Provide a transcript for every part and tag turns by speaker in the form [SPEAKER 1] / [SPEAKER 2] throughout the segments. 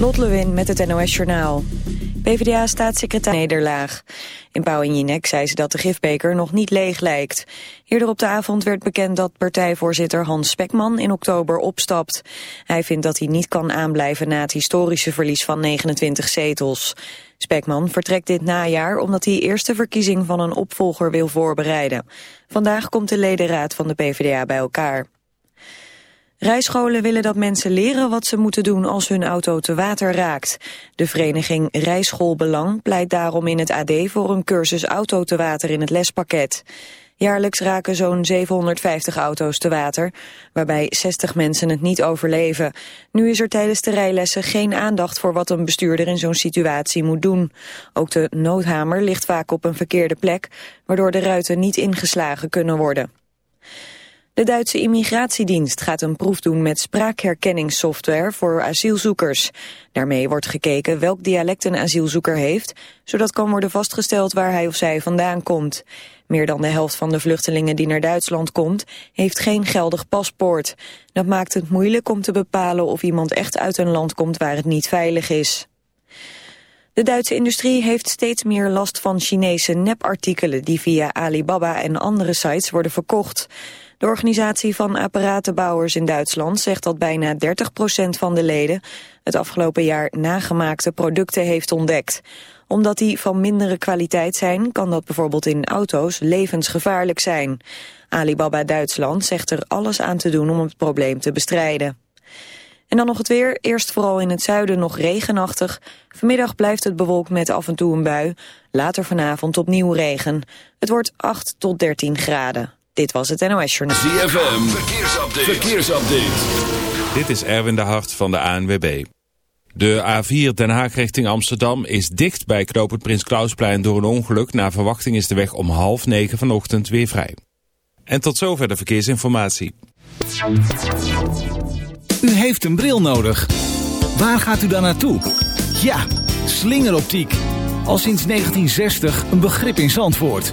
[SPEAKER 1] Lot Lewin met het NOS Journaal. PvdA-staatssecretaris Nederlaag. In Pauw en Jinek zei ze dat de gifbeker nog niet leeg lijkt. Eerder op de avond werd bekend dat partijvoorzitter Hans Spekman in oktober opstapt. Hij vindt dat hij niet kan aanblijven na het historische verlies van 29 zetels. Spekman vertrekt dit najaar omdat hij eerste verkiezing van een opvolger wil voorbereiden. Vandaag komt de ledenraad van de PvdA bij elkaar. Rijscholen willen dat mensen leren wat ze moeten doen als hun auto te water raakt. De vereniging Rijschoolbelang pleit daarom in het AD voor een cursus auto te water in het lespakket. Jaarlijks raken zo'n 750 auto's te water, waarbij 60 mensen het niet overleven. Nu is er tijdens de rijlessen geen aandacht voor wat een bestuurder in zo'n situatie moet doen. Ook de noodhamer ligt vaak op een verkeerde plek, waardoor de ruiten niet ingeslagen kunnen worden. De Duitse immigratiedienst gaat een proef doen met spraakherkenningssoftware voor asielzoekers. Daarmee wordt gekeken welk dialect een asielzoeker heeft, zodat kan worden vastgesteld waar hij of zij vandaan komt. Meer dan de helft van de vluchtelingen die naar Duitsland komt, heeft geen geldig paspoort. Dat maakt het moeilijk om te bepalen of iemand echt uit een land komt waar het niet veilig is. De Duitse industrie heeft steeds meer last van Chinese nepartikelen die via Alibaba en andere sites worden verkocht. De organisatie van apparatenbouwers in Duitsland zegt dat bijna 30% van de leden het afgelopen jaar nagemaakte producten heeft ontdekt. Omdat die van mindere kwaliteit zijn, kan dat bijvoorbeeld in auto's levensgevaarlijk zijn. Alibaba Duitsland zegt er alles aan te doen om het probleem te bestrijden. En dan nog het weer. Eerst vooral in het zuiden nog regenachtig. Vanmiddag blijft het bewolkt met af en toe een bui. Later vanavond opnieuw regen. Het wordt 8 tot 13 graden. Dit was het NOS Journaal.
[SPEAKER 2] ZFM, verkeersupdate. verkeersupdate.
[SPEAKER 3] Dit is Erwin de Hart van de ANWB. De A4 Den Haag richting Amsterdam is dicht bij knooppunt Prins Klausplein door een ongeluk. Na verwachting is de weg om half negen vanochtend weer vrij. En tot zover de verkeersinformatie.
[SPEAKER 4] U heeft een bril nodig. Waar gaat u dan naartoe? Ja, slingeroptiek. Al sinds 1960 een begrip in Zandvoort.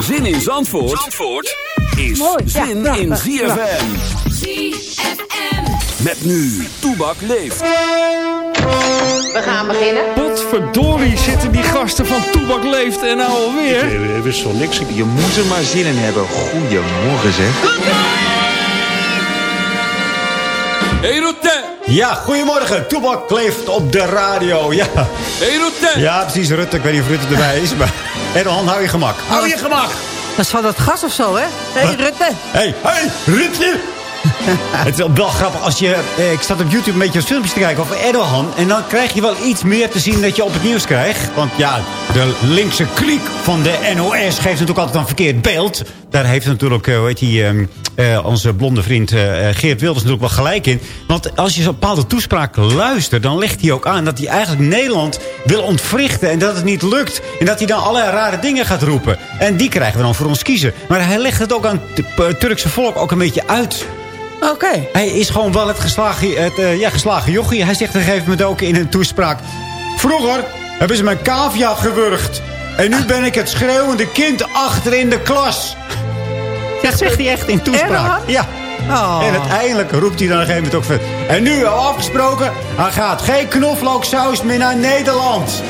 [SPEAKER 2] Zin in Zandvoort, Zandvoort is zin in ZFM. ZFM. Met nu, Toebak leeft.
[SPEAKER 5] We gaan beginnen.
[SPEAKER 6] Potverdorie zitten die gasten van Toebak leeft en nou alweer.
[SPEAKER 7] Ik wist zo niks. Je moet er maar zin in hebben. Goedemorgen zeg.
[SPEAKER 2] Hey Rutte!
[SPEAKER 8] Ja, goedemorgen. Toebak leeft op de radio. Ja.
[SPEAKER 2] Hey Rutte!
[SPEAKER 8] Ja, precies. Rutte. Ik weet niet of Rutte erbij is, maar... Erdogan, hou je gemak.
[SPEAKER 5] Hou je gemak. Dat is van dat gas of zo, hè? Hé, hey, Rutte.
[SPEAKER 8] Hé, hey, hey, Rutte! het is wel grappig als je... Eh, ik zat op YouTube een beetje filmpjes te kijken over Erdogan. En dan krijg je wel iets meer te zien dat je op het nieuws krijgt. Want ja, de linkse kliek van de NOS geeft natuurlijk altijd een verkeerd beeld. Daar heeft natuurlijk, uh, hoe heet die, uh, onze blonde vriend Geert Wilders natuurlijk wel gelijk in. Want als je zo'n bepaalde toespraak luistert... dan legt hij ook aan dat hij eigenlijk Nederland wil ontwrichten... en dat het niet lukt. En dat hij dan allerlei rare dingen gaat roepen. En die krijgen we dan voor ons kiezen. Maar hij legt het ook aan het Turkse volk ook een beetje uit...
[SPEAKER 5] Oké.
[SPEAKER 8] Hij is gewoon wel het geslagen, het, uh, ja, geslagen jochie. Hij zegt op een gegeven moment ook in een toespraak... Vroeger hebben ze mijn cavia gewurgd. En nu ben ik het schreeuwende kind achter in de klas.
[SPEAKER 5] Zegt
[SPEAKER 8] Dat zegt hij echt in toespraak. Ja. Oh. En uiteindelijk roept hij dan op een gegeven moment ook van... En nu al afgesproken, hij gaat geen knoflooksaus meer naar Nederland.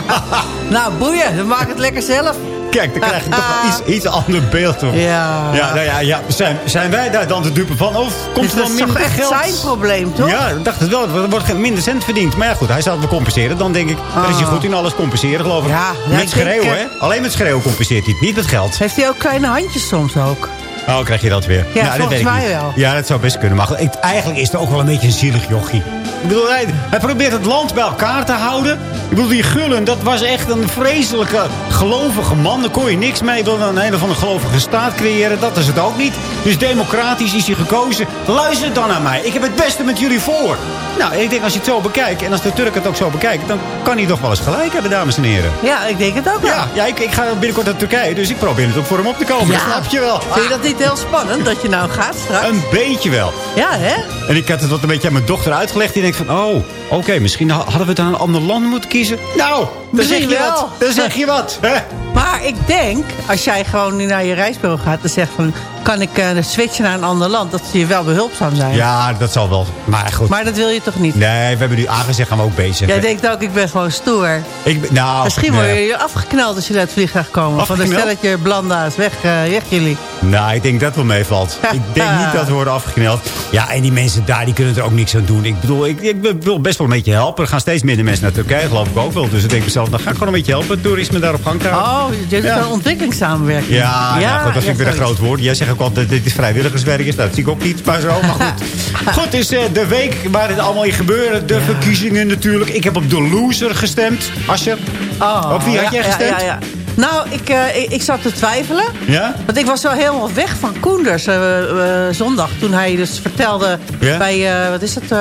[SPEAKER 5] nou, boeien, dan maak het lekker zelf.
[SPEAKER 8] Kijk, dan krijg je toch wel iets, iets ander beeld. Toch?
[SPEAKER 5] Ja.
[SPEAKER 8] Ja, nou ja, ja. Zijn, zijn wij daar dan de dupe van? Of komt er dan minder
[SPEAKER 5] Dat is toch echt zijn probleem, toch?
[SPEAKER 8] Ja, ik dacht het wel. Er wordt minder cent verdiend. Maar ja, goed, hij zal het wel compenseren. Dan denk ik, ah. dan is hij goed in alles compenseren, geloof ik. Ja, met schreeuwen, hè? Alleen met schreeuwen compenseert hij het, niet met geld.
[SPEAKER 5] Heeft hij ook kleine handjes soms ook?
[SPEAKER 8] Oh, krijg je dat weer.
[SPEAKER 5] Ja, nou, volgens dat mij wel.
[SPEAKER 8] Ja, dat zou best kunnen. Maar eigenlijk is het ook wel een beetje een zielig jochie. Ik bedoel, hij, hij, probeert het land bij elkaar te houden. Ik bedoel, die Gullen, dat was echt een vreselijke gelovige man. Daar kon je niks mee. Wil een hele van een gelovige staat creëren. Dat is het ook niet. Dus democratisch is hij gekozen. Luister dan naar mij. Ik heb het beste met jullie voor. Nou, ik denk als je het zo bekijkt. En als de Turk het ook zo bekijkt. Dan kan hij toch wel eens gelijk hebben, dames en heren.
[SPEAKER 5] Ja, ik denk het ook wel.
[SPEAKER 8] Ja, ja ik, ik ga binnenkort naar Turkije. Dus ik probeer het ook voor hem op te komen. Ja. snap je wel.
[SPEAKER 5] Vind je dat niet heel spannend dat je nou gaat straks?
[SPEAKER 8] Een beetje wel.
[SPEAKER 5] Ja, hè?
[SPEAKER 8] En ik had het wat een beetje aan mijn dochter uitgelegd. Die denkt van, oh, oké, misschien hadden we dan een ander land moeten kiezen. Nou, dan zeg je wel. wat. Dan zeg je wat.
[SPEAKER 5] Maar ik denk, als jij gewoon nu naar je reisbureau gaat en zegt van... kan ik uh, switchen naar een ander land, dat ze je wel behulpzaam zijn.
[SPEAKER 8] Ja, dat zal wel. Maar goed.
[SPEAKER 5] Maar dat wil je toch niet?
[SPEAKER 8] Nee, we hebben nu aangezegd, gaan we ook bezig.
[SPEAKER 5] Jij denkt ook, ik ben gewoon stoer.
[SPEAKER 8] Ik, nou,
[SPEAKER 5] Misschien word je afgeknald als je uit het vliegtuig komen. Van de stelletje blanda's, weg, uh, weg jullie.
[SPEAKER 8] Nou, ik denk dat wel meevalt. ik denk niet dat we worden afgeknald. Ja, en die mensen daar, die kunnen er ook niks aan doen. Ik bedoel, ik, ik wil best wel een beetje helpen. Er gaan steeds minder mensen naar Turkije, geloof ik ook wel. Dus ik denk mezelf, dan ga ik gewoon een beetje helpen. Toerisme daar op gang krijgen.
[SPEAKER 5] Oh, dit is ja. een ontwikkelingssamenwerking.
[SPEAKER 8] Ja, ja, goed, dat vind ik weer een groot woord. Jij zegt ook altijd dit is vrijwilligerswerk is. Nou, dat zie ik ook niet, maar zo. Maar goed. goed, is uh, de week waar het allemaal in gebeurt. De verkiezingen natuurlijk. Ik heb op de loser gestemd. Asje, oh, op wie had jij gestemd? ja, ja.
[SPEAKER 5] Nou, ik, uh, ik, ik, zat te twijfelen.
[SPEAKER 8] Ja?
[SPEAKER 5] Want ik was wel helemaal weg van Koenders uh, uh, zondag. Toen hij dus vertelde ja? bij, wat is het,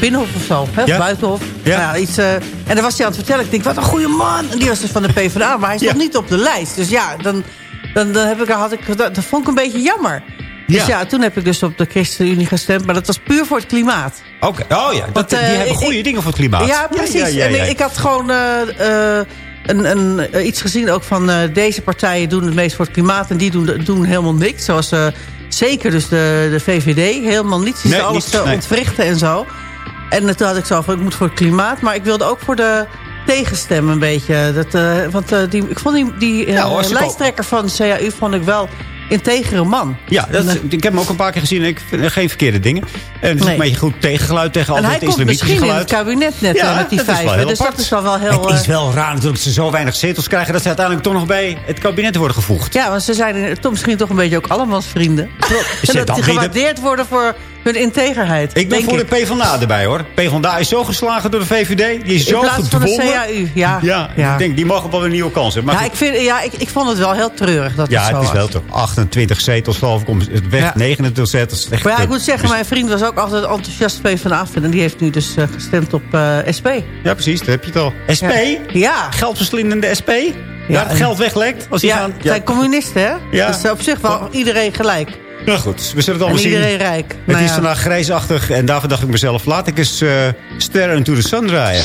[SPEAKER 5] Binnenhof of zo. Hè? Ja? Buitenhof. Ja. Nou, iets, en dan was hij aan het vertellen. Ik denk, wat een goede man. En die was dus van de PvdA. Maar hij stond niet op de lijst. Dus ja, dan, dan, dan heb ik, had ik, dat, dat vond ik een beetje jammer. Dus ja. toen heb ik dus op de ChristenUnie gestemd. Maar dat was puur voor het klimaat.
[SPEAKER 8] Oké, oh ja, dat, die hebben goede dingen voor het klimaat.
[SPEAKER 5] Ja, precies. en ik had gewoon een, een, eh, iets gezien ook van deze partijen doen het meest voor het klimaat... en die doen, doen helemaal niks. Zoals zeker dus de, de VVD, helemaal niets. Die nee, alles niets, nee. ontwrichten en zo. En toen had ik zo van, ik moet voor het klimaat... maar ik wilde ook voor de tegenstem een beetje. Dat, uh, want die, ik vond die, die nou, lijsttrekker van CAU vond ik wel integere man.
[SPEAKER 8] Ja, dat, ik heb hem ook een paar keer gezien. Ik vind geen verkeerde dingen. En het is een beetje goed tegengeluid tegen al het islamitische geluid.
[SPEAKER 5] En hij komt misschien in het kabinet net ja, met die vijf. Dus dat is wel, wel heel...
[SPEAKER 8] Het is wel raar natuurlijk dat ze zo weinig zetels krijgen... dat ze uiteindelijk toch nog bij het kabinet worden gevoegd.
[SPEAKER 5] Ja, want ze zijn toch misschien toch een beetje ook allemaal vrienden. en dat ze gewaardeerd worden voor hun integerheid.
[SPEAKER 8] Ik ben voor ik. de PvdA erbij hoor. PvdA is zo geslagen door de VVD. Die is zo gedwongen.
[SPEAKER 5] van de CAU, ja.
[SPEAKER 8] ja. ja. Ik denk, die mogen wel een nieuwe kans hebben.
[SPEAKER 5] Maar ja, ik, vind, ja ik, ik vond het wel heel treurig dat
[SPEAKER 8] ja,
[SPEAKER 5] het
[SPEAKER 8] zo
[SPEAKER 5] het is
[SPEAKER 8] wel toch. 28 zetels geloof ik. Om het weg, ja. 29 zetels.
[SPEAKER 5] maar ja, ik moet zeggen, mijn vriend was ook altijd enthousiast PvdA. En die heeft nu dus uh, gestemd op uh, eh, SP.
[SPEAKER 8] Ja, precies. Daar heb je het al. SP?
[SPEAKER 5] Ja.
[SPEAKER 8] Geldverslindende SP? Ja, het geld weglekt. Als
[SPEAKER 5] ja, het zijn communisten, hè? Ja. Dus op zich wel iedereen gelijk.
[SPEAKER 8] Nou goed, we zullen het allemaal
[SPEAKER 5] en
[SPEAKER 8] iedereen
[SPEAKER 5] zien. rijk.
[SPEAKER 8] Het nou is ja. vandaag grijsachtig en daarvoor dacht ik mezelf... laat ik eens uh, Ster into the Sun draaien.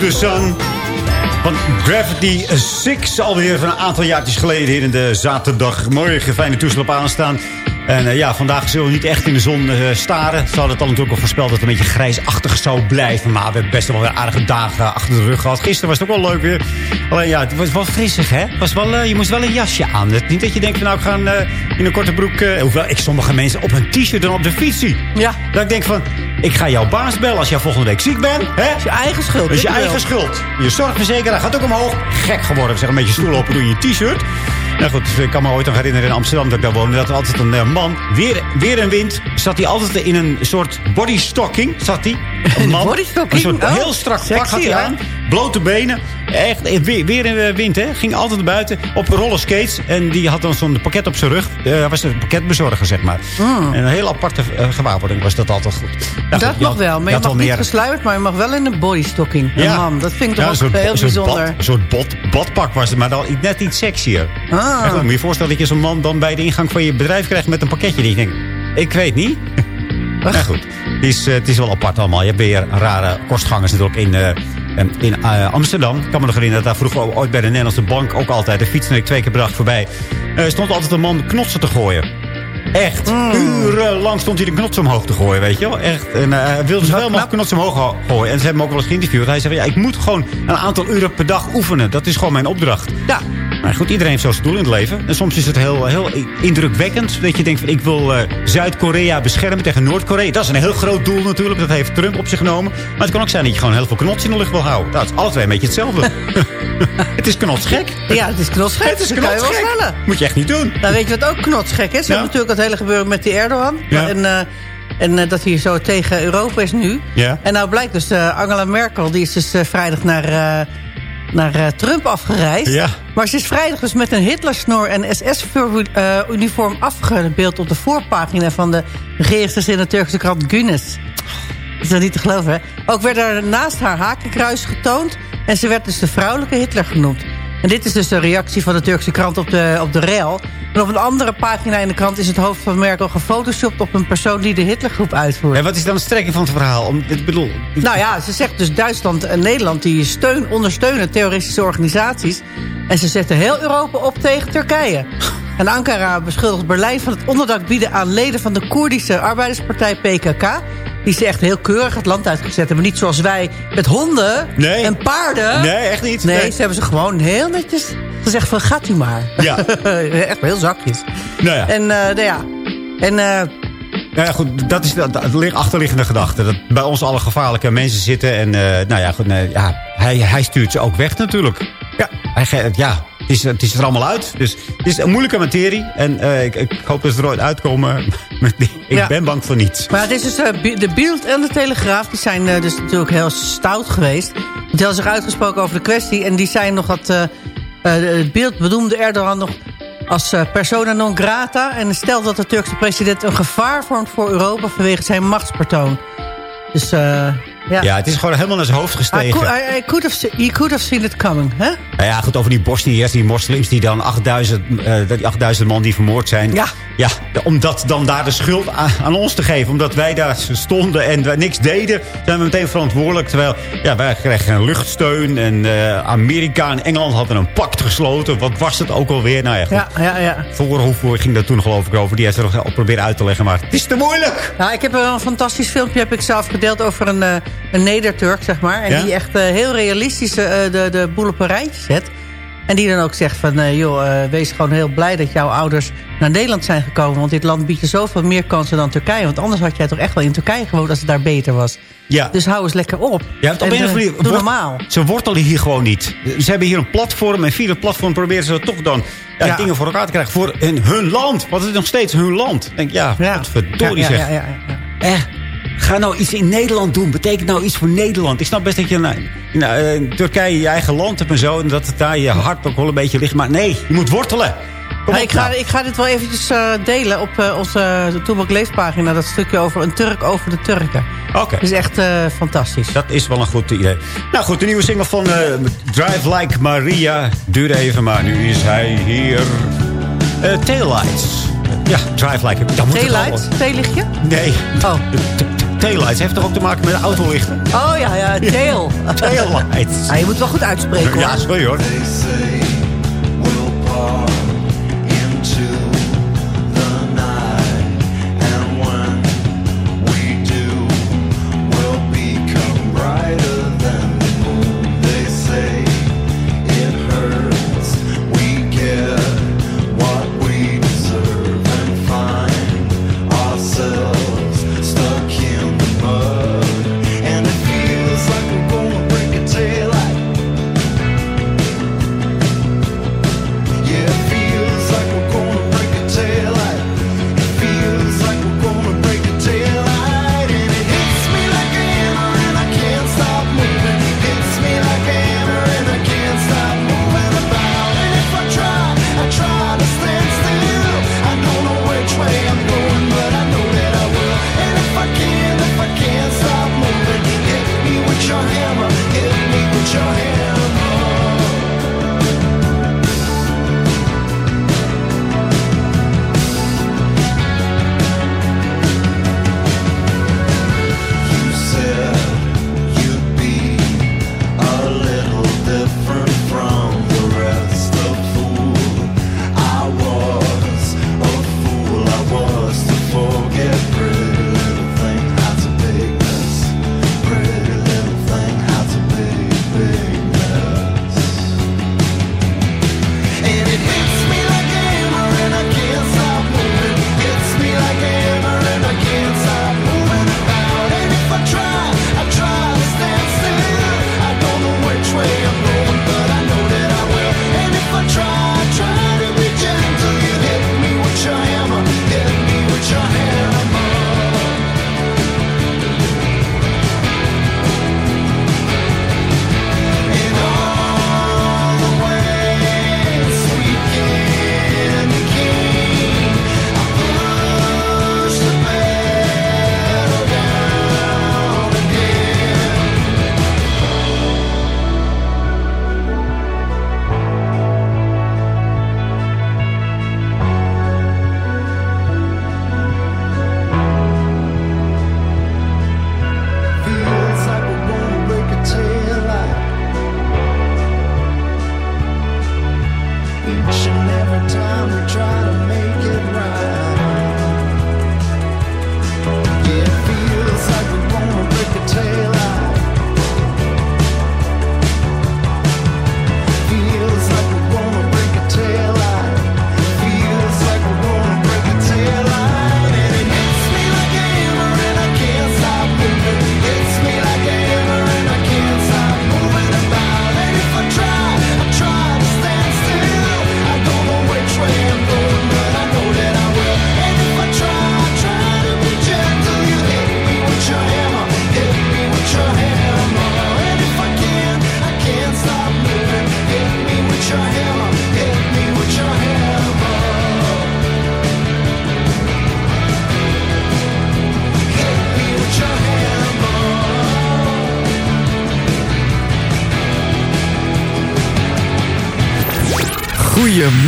[SPEAKER 8] The Sun. Van Gravity 6 alweer van een aantal jaartjes geleden hier in de zaterdagmorgen. Fijne toestel op aanstaan. En uh, ja, vandaag zullen we niet echt in de zon uh, staren. Ze hadden het al natuurlijk al voorspeld dat het een beetje grijsachtig zou blijven. Maar we hebben best wel weer aardige dagen achter de rug gehad. Gisteren was het ook wel leuk weer. Alleen ja, het was wel frissig, hè? Was wel, uh, je moest wel een jasje aan. Het, niet dat je denkt van nou, ik ga in een korte broek... hoewel ik sommige mensen op een t-shirt dan op de fiets zie.
[SPEAKER 5] Ja.
[SPEAKER 8] Dat ik denk van, ik ga jouw baas bellen als jij volgende week ziek bent. Hè? Dat
[SPEAKER 5] is je eigen schuld.
[SPEAKER 8] Dat is je eigen schuld. Je zorgverzekeraar gaat ook omhoog. Gek geworden. Zeg een beetje stoel open doen je t-shirt. Nou goed, ik kan me ooit nog herinneren in Amsterdam dat ik daar woonde. Dat er altijd een man, weer, weer een wind, zat hij altijd in een soort bodystocking. Zat hij.
[SPEAKER 5] Een man.
[SPEAKER 8] Een soort heel strak pak had hij aan. Blote benen. Echt, weer, weer in wind, hè. Ging altijd buiten op rollerskates. En die had dan zo'n pakket op zijn rug. Uh, hij was een pakketbezorger, zeg maar.
[SPEAKER 5] Mm.
[SPEAKER 8] En een heel aparte uh, gewaarwording was dat altijd goed.
[SPEAKER 5] Dat goed, nog wel. Maar je, je mag niet meer... gesluierd, maar je mag wel in een bodystocking.
[SPEAKER 8] Ja.
[SPEAKER 5] Man, dat vind ik toch soort, heel bijzonder.
[SPEAKER 8] Bad, een soort bot, badpak was het, maar dan net iets sexier.
[SPEAKER 5] Ah.
[SPEAKER 8] Echt, moet je je voorstellen dat je zo'n man dan bij de ingang van je bedrijf krijgt met een pakketje. Die je denkt, ik weet niet. Maar nou goed, het is, uh, het is wel apart allemaal. Je hebt weer rare kostgangers natuurlijk in, uh, in uh, Amsterdam. Ik kan me nog herinneren dat daar vroeger ooit bij de Nederlandse Bank ook altijd... de fiets ik twee keer per dag voorbij. stond altijd een man knotsen te gooien. Echt.
[SPEAKER 5] Mm.
[SPEAKER 8] Urenlang stond hij de knots omhoog te gooien, weet je wel. Echt. En hij uh, wilde zoveel mogelijk knots omhoog gooien. En ze hebben hem ook wel eens geïnterviewd. Hij zei, ja, ik moet gewoon een aantal uren per dag oefenen. Dat is gewoon mijn opdracht.
[SPEAKER 5] Ja.
[SPEAKER 8] Maar goed, iedereen heeft zo'n doel in het leven. En soms is het heel, heel indrukwekkend. Dat je denkt, van, ik wil uh, Zuid-Korea beschermen tegen Noord-Korea. Dat is een heel groot doel natuurlijk. Dat heeft Trump op zich genomen. Maar het kan ook zijn dat je gewoon heel veel knots in de lucht wil houden. Dat is twee een beetje hetzelfde. het is knotsgek.
[SPEAKER 5] Ja, het is knotsgek.
[SPEAKER 8] Het is
[SPEAKER 5] dat je wel.
[SPEAKER 8] Moet je echt niet doen.
[SPEAKER 5] Nou, weet je wat ook knotsgek is? We hebben natuurlijk het hele gebeuren met die Erdogan.
[SPEAKER 8] Ja.
[SPEAKER 5] En, uh, en uh, dat hij zo tegen Europa is nu.
[SPEAKER 8] Ja.
[SPEAKER 5] En nou blijkt dus uh, Angela Merkel, die is dus vrijdag naar, naar Trump afgereisd.
[SPEAKER 8] Ja.
[SPEAKER 5] Maar ze is vrijdag dus met een Hitlersnor en SS-uniform afgebeeld op de voorpagina van de regeringsgezinde Turkse krant. Dat is dat niet te geloven, hè? Ook werd er naast haar hakenkruis getoond. En ze werd dus de vrouwelijke Hitler genoemd. En dit is dus de reactie van de Turkse krant op de, op de rel. En op een andere pagina in de krant is het hoofd van Merkel gefotoshopt... op een persoon die de Hitlergroep uitvoert.
[SPEAKER 8] En wat is dan de strekking van het verhaal? Om, ik bedoel...
[SPEAKER 5] Nou ja, ze zegt dus Duitsland en Nederland... die steun, ondersteunen terroristische organisaties. En ze zetten heel Europa op tegen Turkije. En Ankara beschuldigt Berlijn van het onderdak bieden aan leden... van de Koerdische arbeiderspartij PKK... Die ze echt heel keurig het land uitgezet hebben. Niet zoals wij met honden
[SPEAKER 8] nee.
[SPEAKER 5] en paarden.
[SPEAKER 8] Nee, echt niet.
[SPEAKER 5] Nee,
[SPEAKER 8] nee,
[SPEAKER 5] ze hebben ze gewoon heel netjes gezegd van gaat u maar.
[SPEAKER 8] Ja.
[SPEAKER 5] echt heel zakjes.
[SPEAKER 8] Nou ja.
[SPEAKER 5] En uh, nou ja. En... Uh,
[SPEAKER 8] nou ja, goed, dat is de, de achterliggende gedachte. Dat bij ons alle gevaarlijke mensen zitten. En uh, nou ja, goed, nee, ja, hij, hij stuurt ze ook weg natuurlijk. Ja, hij, ja is, het is er allemaal uit. Dus het is een moeilijke materie. En uh, ik, ik, hoop dat ze er ooit uitkomen. ik
[SPEAKER 5] ja.
[SPEAKER 8] ben bang voor niets.
[SPEAKER 5] Maar het is dus uh, de Beeld en de Telegraaf. Die zijn uh, dus natuurlijk heel stout geweest. Die hebben zich uitgesproken over de kwestie. En die zijn nog dat... het Beeld benoemde Erdogan nog als persona non grata... en stelt dat de Turkse president een gevaar vormt voor Europa... vanwege zijn machtspertoon. Dus, ja.
[SPEAKER 8] ja, het is gewoon helemaal naar zijn hoofd gestegen.
[SPEAKER 5] I, I could have, he could have seen it coming, hè?
[SPEAKER 8] Nou ja, goed, over die Bosniërs, die moslims... die dan 8000, uh, die 8000 man die vermoord zijn.
[SPEAKER 5] Ja.
[SPEAKER 8] Ja, om dat dan daar de schuld aan, aan, ons te geven. Omdat wij daar stonden en wij niks deden... zijn we meteen verantwoordelijk. Terwijl, ja, wij kregen luchtsteun. En uh, Amerika en Engeland hadden een pact gesloten. Wat was het ook alweer? Nou ja, goed.
[SPEAKER 5] Ja, ja, ja.
[SPEAKER 8] Ging dat toen geloof ik over. Die heeft er nog op proberen uit te leggen. Maar het is te moeilijk.
[SPEAKER 5] Nou, ik heb een fantastisch filmpje heb ik zelf gedeeld over een, uh, een Neder-Turk, zeg maar. En
[SPEAKER 8] ja?
[SPEAKER 5] die echt uh, heel realistisch uh, de, de boel op een rijtje zet. En die dan ook zegt van, uh, joh, wees gewoon heel blij dat jouw ouders naar Nederland zijn gekomen. Want dit land biedt je zoveel meer kansen dan Turkije. Want anders had jij toch echt wel in Turkije gewoond als het daar beter was.
[SPEAKER 8] Ja.
[SPEAKER 5] Dus hou eens lekker op.
[SPEAKER 8] Ja, op
[SPEAKER 5] en,
[SPEAKER 8] een of andere
[SPEAKER 5] doe normaal.
[SPEAKER 8] Ze wortelen hier gewoon niet. Ze hebben hier een platform. En via het platform proberen ze toch dan ja, ja. dingen voor elkaar te krijgen. Voor hun land. Want het is nog steeds hun land. Denk, ja, ja. wat verdorie
[SPEAKER 5] ja,
[SPEAKER 8] zeg.
[SPEAKER 5] Ja, ja, ja,
[SPEAKER 8] Eh, ga nou iets in Nederland doen. Betekent nou iets voor Nederland. Ik snap best dat je nou, nou, in Turkije je eigen land hebt en zo. En dat het daar je hart ook wel een beetje ligt. Maar nee, je moet wortelen.
[SPEAKER 5] Ja, ik, ga, ik ga dit wel eventjes uh, delen op uh, onze uh, Toebak Leefpagina. Dat stukje over een Turk over de Turken.
[SPEAKER 8] Oké. Okay.
[SPEAKER 5] Dat is echt fantastisch.
[SPEAKER 8] Dat is wel een goed idee. Nou goed, de nieuwe single van Drive Like Maria. Duurde even, maar nu is hij hier. Taillights. Ja, Drive Like...
[SPEAKER 5] Taillights? Theelichtje?
[SPEAKER 8] Nee.
[SPEAKER 5] Oh.
[SPEAKER 9] Taillights. Heeft toch ook te maken met de autolichten?
[SPEAKER 5] Oh ja, ja, tail.
[SPEAKER 9] taillights.
[SPEAKER 5] Ah, je moet wel goed uitspreken hoor.
[SPEAKER 9] Ja, sorry hoor.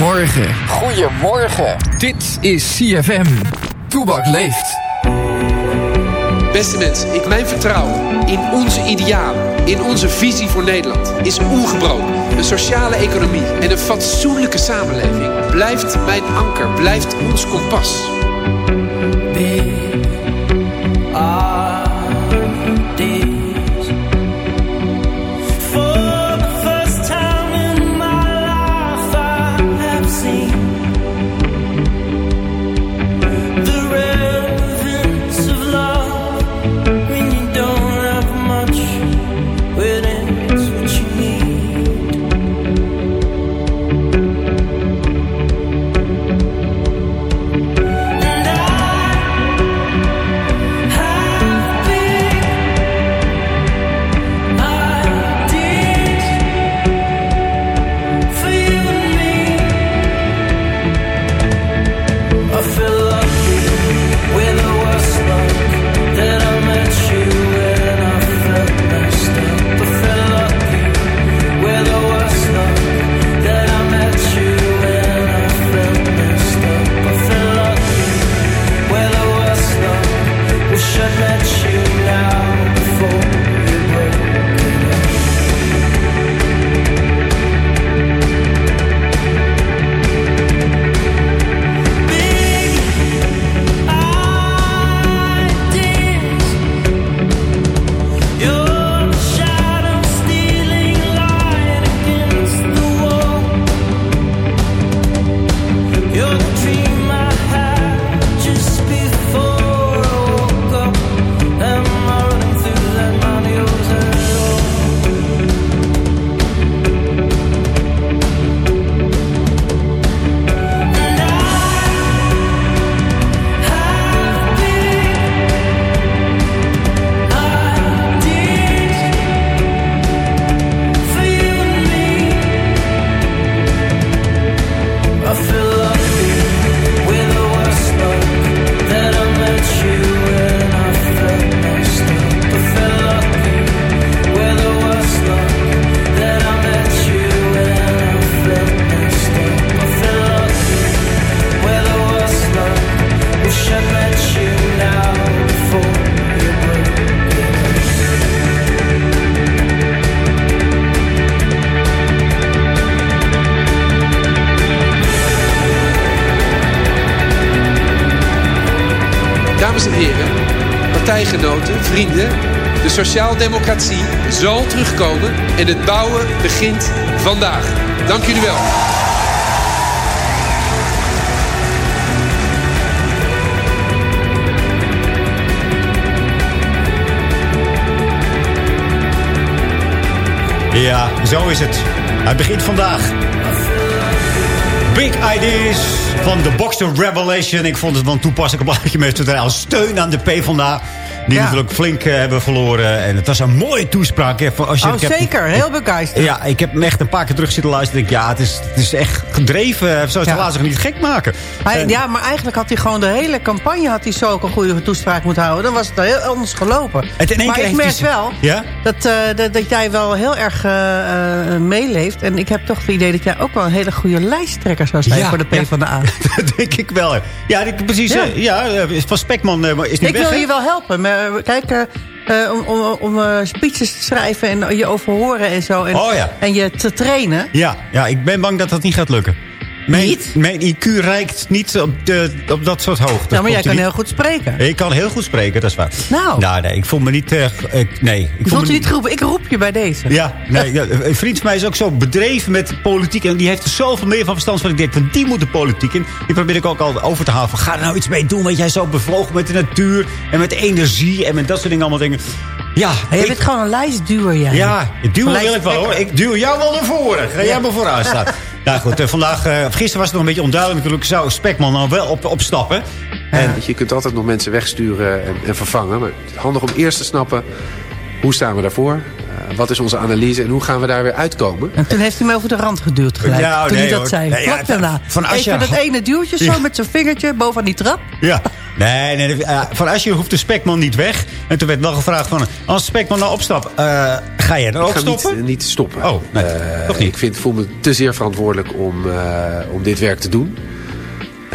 [SPEAKER 6] Goedemorgen. Goedemorgen. Dit is CFM. Toebak leeft.
[SPEAKER 10] Beste mensen, ik mijn vertrouwen in onze idealen, in onze visie voor Nederland is ongebroken. Een sociale economie en een fatsoenlijke samenleving blijft mijn anker, blijft ons kompas.
[SPEAKER 11] Sociaaldemocratie zal terugkomen en het bouwen begint vandaag. Dank jullie wel.
[SPEAKER 8] Ja, zo is het. Het begint vandaag. Big Ideas van de Boxer Revelation. Ik vond het wel een toepasselijk plaatje met als steun aan de PvdA. Die natuurlijk flink uh, hebben verloren. En het was een mooie toespraak. Hè,
[SPEAKER 5] als je, oh, zeker. Heel begeisterd.
[SPEAKER 8] Ja, ik heb hem echt een paar keer terug zitten luisteren. Ik ja, het is, het is echt gedreven. Zo ja. laat zich niet gek maken.
[SPEAKER 5] Hij, ja, maar eigenlijk had hij gewoon de hele campagne... had hij zo ook een goede toespraak moeten houden. Dan was het heel anders gelopen. maar ik merk wel
[SPEAKER 8] ja?
[SPEAKER 5] dat, uh, dat, dat, jij wel heel erg uh, meeleeft. En ik heb toch het idee dat jij ook wel een hele goede lijsttrekker zou zijn... voor de PvdA.
[SPEAKER 8] dat denk ik wel. Ja, precies. Ja, van Spekman is niet
[SPEAKER 5] Ik
[SPEAKER 8] weg,
[SPEAKER 5] wil je wel helpen, maar kijk... Uh, om om, om uh, speeches te schrijven en je overhoren en zo. En,
[SPEAKER 8] oh ja.
[SPEAKER 5] en je te trainen.
[SPEAKER 8] Ja, ja, ik ben bang dat dat niet gaat lukken. Mijn,
[SPEAKER 5] niet?
[SPEAKER 8] Mijn IQ reikt niet op, de, op dat soort hoogte.
[SPEAKER 5] Ja, maar jij kan heel goed spreken.
[SPEAKER 8] Ik kan heel goed spreken, dat is waar.
[SPEAKER 5] Nou.
[SPEAKER 8] Nou, nee, ik voel me niet... Uh, ik, nee,
[SPEAKER 5] ik voel me niet geroepen. Ik roep je bij deze.
[SPEAKER 8] Ja, nee, ja, een vriend van mij is ook zo bedreven met politiek. En die heeft er zoveel meer van verstand van. Ik denk, van die moet de politiek in. Die probeer ik ook al over te halen. Van, ga er nou iets mee doen. Want jij zo bevlogen met de natuur. En met energie. En met dat soort dingen allemaal dingen. Ja,
[SPEAKER 5] je ik, bent gewoon een lijstduwer, jij.
[SPEAKER 8] Ja, ik duw eerlijk wel hoor. Ik duw jou wel naar voren. Ga jij maar vooruit staan. Nou goed, uh, vandaag, uh, gisteren was het nog een beetje onduidelijk natuurlijk. Zou Spekman nou wel op, opstappen?
[SPEAKER 11] En, je kunt altijd nog mensen wegsturen en, en, vervangen. Maar het is handig om eerst te snappen, hoe staan we daarvoor? Uh, wat is onze analyse en hoe gaan we daar weer uitkomen?
[SPEAKER 5] En toen heeft hij me over de rand geduwd gelijk. Ja, toen nee, hij dat zei. Nee, Vlak ja, daarna. Van Even dat ene duwtje zo met zijn vingertje bovenaan die trap.
[SPEAKER 8] Ja. Nee, nee uh, van Asje hoeft de Spekman niet weg. En toen werd wel gevraagd van... Als Spekman nou opstapt, uh, ga je dan ook stoppen?
[SPEAKER 11] Niet, niet stoppen.
[SPEAKER 8] Oh, nee, uh, toch niet.
[SPEAKER 11] Ik vind, voel me te zeer verantwoordelijk om, om dit werk te doen.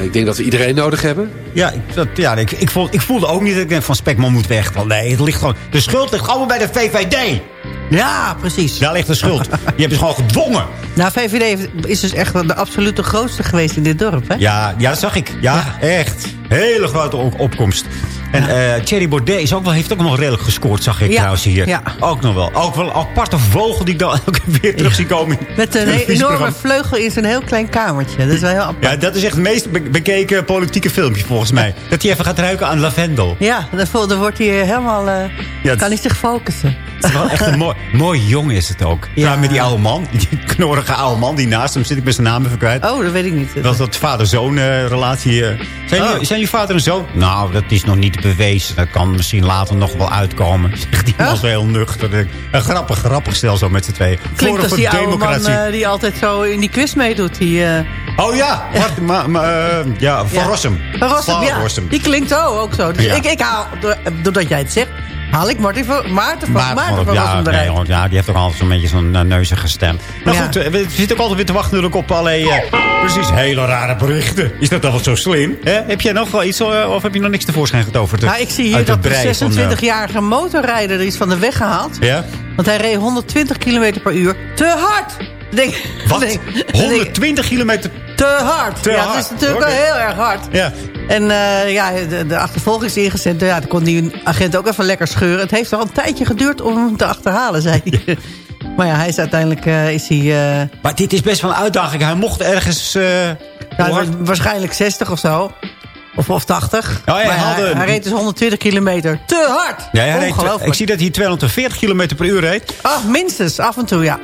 [SPEAKER 11] Ik denk dat we iedereen nodig hebben.
[SPEAKER 8] Ja, ik, dat, ja ik, ik, voel, ik voelde ook niet dat ik denk van Spekman moet weg. Want nee, het ligt gewoon, de schuld ligt allemaal bij de VVD.
[SPEAKER 5] Ja, precies.
[SPEAKER 8] Daar ligt de schuld. Je hebt dus gewoon gedwongen.
[SPEAKER 5] Nou, VVD is dus echt de absolute grootste geweest in dit dorp, hè?
[SPEAKER 8] Ja, ja dat zag ik. Ja, ja. echt. Hele grote opkomst. En uh, Thierry Baudet is ook wel, heeft ook nog redelijk gescoord, zag ik ja. trouwens hier. Ja. Ook nog wel. Ook wel een aparte vogel die ik dan ook weer terug zie komen.
[SPEAKER 5] Met een enorme vleugel in zijn heel klein kamertje. Dat is wel heel apart.
[SPEAKER 8] Ja, dat is echt het meest bekeken politieke filmpje volgens mij. Dat hij even gaat ruiken aan lavendel.
[SPEAKER 5] Ja, dan wordt hij helemaal... Uh, kan hij zich focussen.
[SPEAKER 8] Het is wel echt een mooi, mooi jong is het ook. Ja. met die oude man. Die knorrige oude man die naast hem zit. Ik ben zijn naam even kwijt.
[SPEAKER 5] Oh, dat weet ik niet.
[SPEAKER 8] Dat is dat vader-zoon uh, relatie. Uh. Zijn, oh. jullie, zijn vader en zoon? Nou, dat is nog niet bewezen. Dat kan misschien later nog wel uitkomen. Zegt die was heel nuchter. Een grappig, grappig stel zo met z'n tweeën.
[SPEAKER 5] Klinkt als die oude man uh, die altijd zo in die quiz meedoet. Die,
[SPEAKER 8] Oh ja, Martin, ma, ma, ja, Van ja. Rossum.
[SPEAKER 5] Van Rossum, ja. Die klinkt ook, ook zo. Dus ja. ik, ik haal, doordat jij het zegt, Haal ik Martin van, Maarten van, Maarten van ja, nee,
[SPEAKER 8] hoor, ja, die heeft toch altijd zo'n beetje zo'n uh, neuzige stem. Maar ja. goed, uh, we zitten ook altijd weer te wachten natuurlijk op allerlei... Uh, precies, hele rare berichten. Is dat altijd zo slim? Hè? Heb jij nog wel iets of heb je nog niks tevoorschijn getoverd?
[SPEAKER 5] Ja, ik zie hier dat de 26-jarige motorrijder is van de weg gehaald.
[SPEAKER 8] Ja?
[SPEAKER 5] Want hij reed 120 km per uur te hard. Denk,
[SPEAKER 8] Wat? Denk, 120 kilometer
[SPEAKER 5] te hard.
[SPEAKER 8] Te
[SPEAKER 5] ja,
[SPEAKER 8] hard.
[SPEAKER 5] dat is natuurlijk okay. wel heel erg hard.
[SPEAKER 8] Ja.
[SPEAKER 5] En uh, ja, de, de, achtervolging is ingezet. Ja, dan kon die agent ook even lekker scheuren. Het heeft al een tijdje geduurd om hem te achterhalen, zei hij. maar ja, hij is uiteindelijk... Uh, is hij, uh...
[SPEAKER 8] Maar dit is best wel een uitdaging. Hij mocht ergens...
[SPEAKER 5] Ja, waarschijnlijk 60 of zo. Of, of 80.
[SPEAKER 8] Oh, hij,
[SPEAKER 5] hij, hij, reed dus 120 kilometer. Te hard!
[SPEAKER 8] Ja, hij reed, ik zie dat hij 240 kilometer per uur reed.
[SPEAKER 5] Ah, minstens. Af en toe, ja.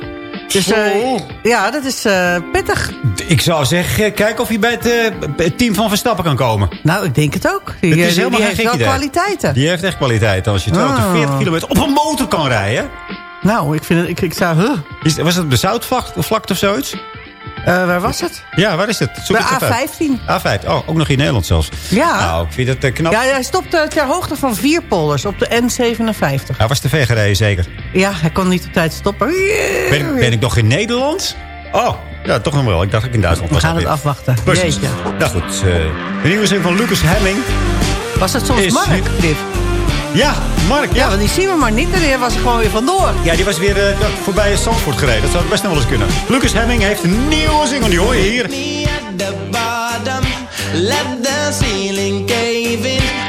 [SPEAKER 5] Dus uh, ja, dat is uh, pittig.
[SPEAKER 8] Ik zou zeggen, kijk of hij bij het, uh, team van Verstappen kan komen.
[SPEAKER 5] Nou, ik denk het ook. Die, het is helemaal die heeft wel idee. kwaliteiten.
[SPEAKER 8] Die heeft echt kwaliteiten. Als je 240 ah. kilometer op een motor kan rijden.
[SPEAKER 5] Nou, ik, vind het, ik, ik zou... Huh.
[SPEAKER 8] Is, was het de zoutvlakte of zoiets?
[SPEAKER 5] Uh, waar was het?
[SPEAKER 8] Ja, waar is het?
[SPEAKER 5] Zoek Bij A15.
[SPEAKER 8] A15, oh, ook nog in Nederland zelfs.
[SPEAKER 5] Ja.
[SPEAKER 8] Nou, ik vind het uh, knap.
[SPEAKER 5] Ja, hij stopt uh, ter hoogte van vier polders op de N57.
[SPEAKER 8] Hij was te ver gereden, zeker?
[SPEAKER 5] Ja, hij kon niet op tijd stoppen.
[SPEAKER 8] Ben, ben ik nog in Nederland? Oh, ja, toch nog wel. Ik dacht dat ik in Duitsland
[SPEAKER 5] was. We gaan het afwachten.
[SPEAKER 8] Precies. Nou goed, de nieuwe zin van Lucas Hemming.
[SPEAKER 5] Was dat soms Mark, dit?
[SPEAKER 8] Ja, Mark. Ja.
[SPEAKER 5] ja, want die zien we maar niet. En die was gewoon weer vandoor.
[SPEAKER 8] Ja, die was weer uh, voorbij Zandvoort gereden. Dat zou best nog wel eens kunnen. Lucas Hemming heeft een nieuwe single. Die hoor je hier.
[SPEAKER 12] Let the ceiling cave in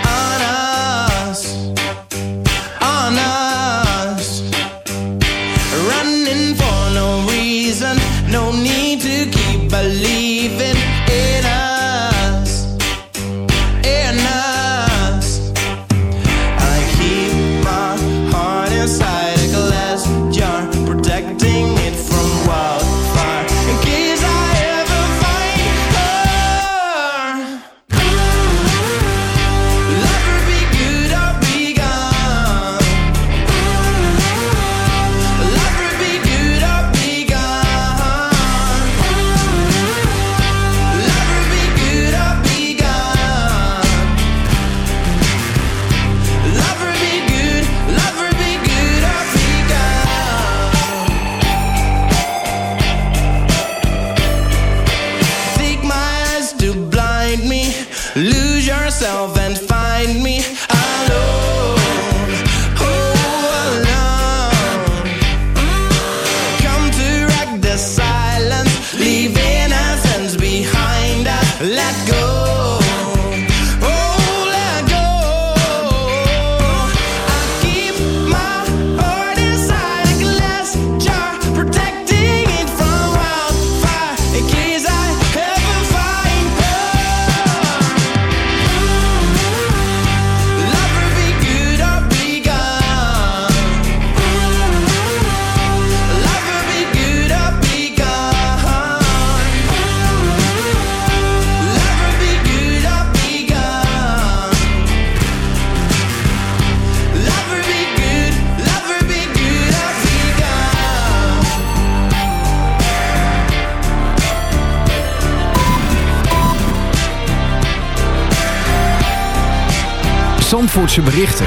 [SPEAKER 13] Zandvoortse berichten.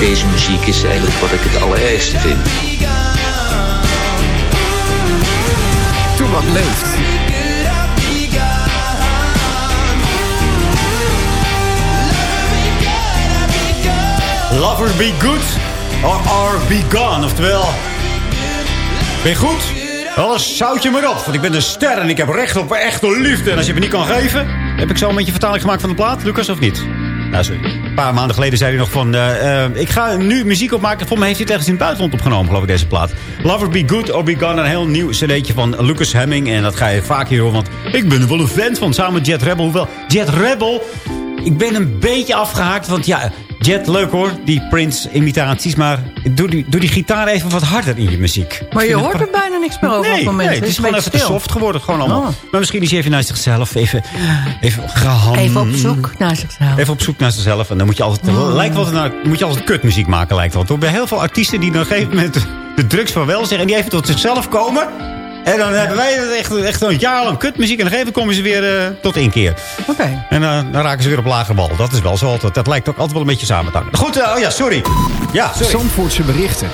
[SPEAKER 12] Deze muziek is eigenlijk wat ik het allerergste vind.
[SPEAKER 13] Toebak leeft.
[SPEAKER 8] Lovers be good are be gone. Oftewel, ben je goed? Alles zoutje maar op. Want ik ben een ster en ik heb recht op echte liefde. En als je me niet kan geven... Heb ik zo een beetje vertaling gemaakt van de plaat, Lucas, of niet? Nou, sorry. Een paar maanden geleden zei hij nog van... Uh, uh, ik ga nu muziek opmaken. Volgens mij heeft hij het ergens in het buitenland opgenomen, geloof ik, deze plaat. Lover Be Good or Be Gone. Een heel nieuw cd'tje van Lucas Hemming. En dat ga je vaak hier horen. Want ik ben er wel een fan van. Samen met Jet Rebel. Hoewel, Jet Rebel... Ik ben een beetje afgehaakt. Want ja, Jet, leuk hoor, die Prince-imitaties. Maar doe die, doe die gitaar even wat harder in je muziek.
[SPEAKER 5] Maar je hoort er bijna niks meer over
[SPEAKER 8] nee,
[SPEAKER 5] op
[SPEAKER 8] nee, het is gewoon even te soft geworden. Gewoon allemaal. Oh. Maar misschien is hij even naar zichzelf. Even, even gehand.
[SPEAKER 5] Even op zoek naar zichzelf.
[SPEAKER 8] Even op zoek naar zichzelf. En dan moet je altijd, oh. lijkt wel, naar, moet je altijd kutmuziek maken. Lijkt wel. Er bij heel veel artiesten die op een gegeven moment de drugs van wel zeggen. En die even tot zichzelf komen. En dan hebben wij echt, echt een jaar lang kutmuziek. En dan gegeven komen ze weer uh, tot één keer.
[SPEAKER 5] Oké. Okay.
[SPEAKER 8] En uh, dan raken ze weer op lage bal. Dat is wel zo altijd. Dat lijkt ook altijd wel een beetje samen te hangen. Goed, uh, oh ja, sorry. Ja, sorry.
[SPEAKER 13] Zandvoortse berichten.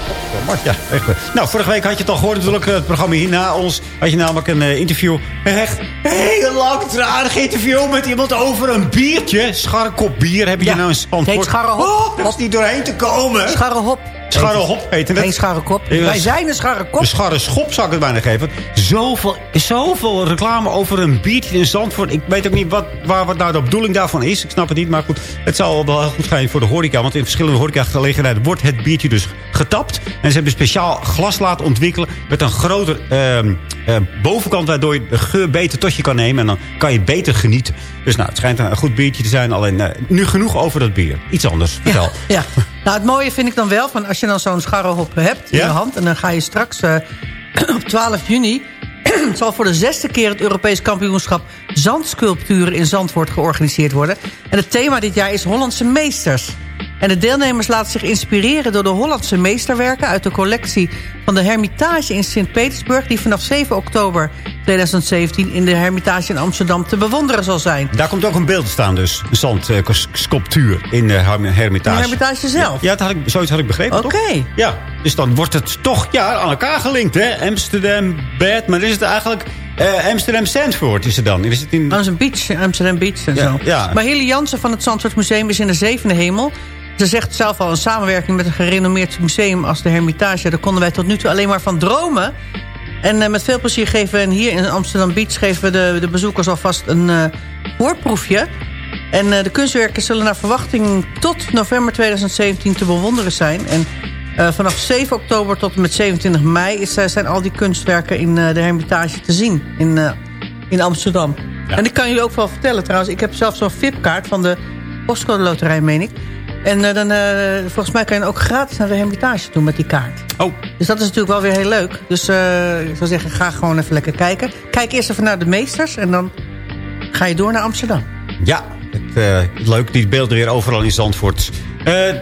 [SPEAKER 8] Ja, echt. Nou, vorige week had je het al gehoord natuurlijk. Het programma hierna ons. Had je namelijk een interview. Echt een hele langdradig interview met iemand over een biertje. Scharrekop bier. Heb je
[SPEAKER 5] ja.
[SPEAKER 8] nou een stand
[SPEAKER 5] voor? scharrehop.
[SPEAKER 8] Oh, was niet doorheen te komen.
[SPEAKER 5] Scharrehop.
[SPEAKER 8] Scharrehop heet het.
[SPEAKER 5] Geen scharrekop. Wij zijn een scharrekop.
[SPEAKER 8] Een scharreschop zou ik het bijna geven. Zoveel, zoveel reclame over een biertje in Zandvoort. Ik weet ook niet wat, waar wat nou de bedoeling daarvan is. Ik snap het niet, maar goed. Het zal wel heel goed zijn voor de horeca. Want in verschillende horecagelegenheden wordt het biertje dus getapt. En ze hebben speciaal glas laten ontwikkelen. Met een groter uh, uh, bovenkant. Waardoor je de geur beter tot je kan nemen. En dan kan je beter genieten. Dus nou, het schijnt een goed biertje te zijn. Alleen uh, nu genoeg over dat bier. Iets anders. Vertel.
[SPEAKER 5] Ja, ja. Nou, het mooie vind ik dan wel, van als je dan zo'n scharrehop hebt in
[SPEAKER 8] Ja?
[SPEAKER 5] je hand... en dan ga je straks uh, op 12 juni... zal voor de zesde keer het Europees kampioenschap zandsculpturen in Zandvoort georganiseerd worden. En het thema dit jaar is Hollandse meesters. En de deelnemers laten zich inspireren door de Hollandse meesterwerken... uit de collectie van de Hermitage in Sint-Petersburg... die vanaf 7 oktober 2017 in de Hermitage in Amsterdam te bewonderen zal zijn.
[SPEAKER 8] Daar komt ook een beeld te staan dus. Een zandsculptuur in de Hermitage.
[SPEAKER 5] De Hermitage zelf?
[SPEAKER 8] Ja, dat had ik, zoiets had ik begrepen,
[SPEAKER 5] Oké.
[SPEAKER 8] Ja, dus dan wordt het toch ja, aan elkaar gelinkt, hè? Amsterdam, Bad, maar is het eigenlijk... Uh, Amsterdam Stanford is het dan. Is het in...
[SPEAKER 5] Een beach, Amsterdam Beach en
[SPEAKER 8] Ja,
[SPEAKER 5] zo.
[SPEAKER 8] ja.
[SPEAKER 5] Maar Hilly Jansen van het Zandvoort Museum is in de zevende hemel. Ze zegt zelf al een samenwerking met een gerenommeerd museum als de Hermitage. Daar konden wij tot nu toe alleen maar van dromen. En uh, met veel plezier geven we en hier in Amsterdam Beach... geven we de, de bezoekers alvast een uh, voorproefje. En uh, de kunstwerken zullen naar verwachting tot november 2017 te bewonderen zijn. En vanaf 7 oktober tot en met 27 mei is, zijn al die kunstwerken in de Hermitage te zien in, in Amsterdam. Ja. En ik kan jullie ook wel vertellen trouwens. Ik heb zelf zo'n VIP-kaart van de Postcode Loterij, meen ik. En uh, dan, uh, volgens mij kan je ook gratis naar de Hermitage doen met die kaart.
[SPEAKER 8] Oh.
[SPEAKER 5] Dus dat is natuurlijk wel weer heel leuk. Dus uh, ik zou zeggen, ga gewoon even lekker kijken. Kijk eerst even naar de meesters en dan ga je door naar Amsterdam.
[SPEAKER 8] Ja, het, leuk. Die beelden weer overal in Zandvoort.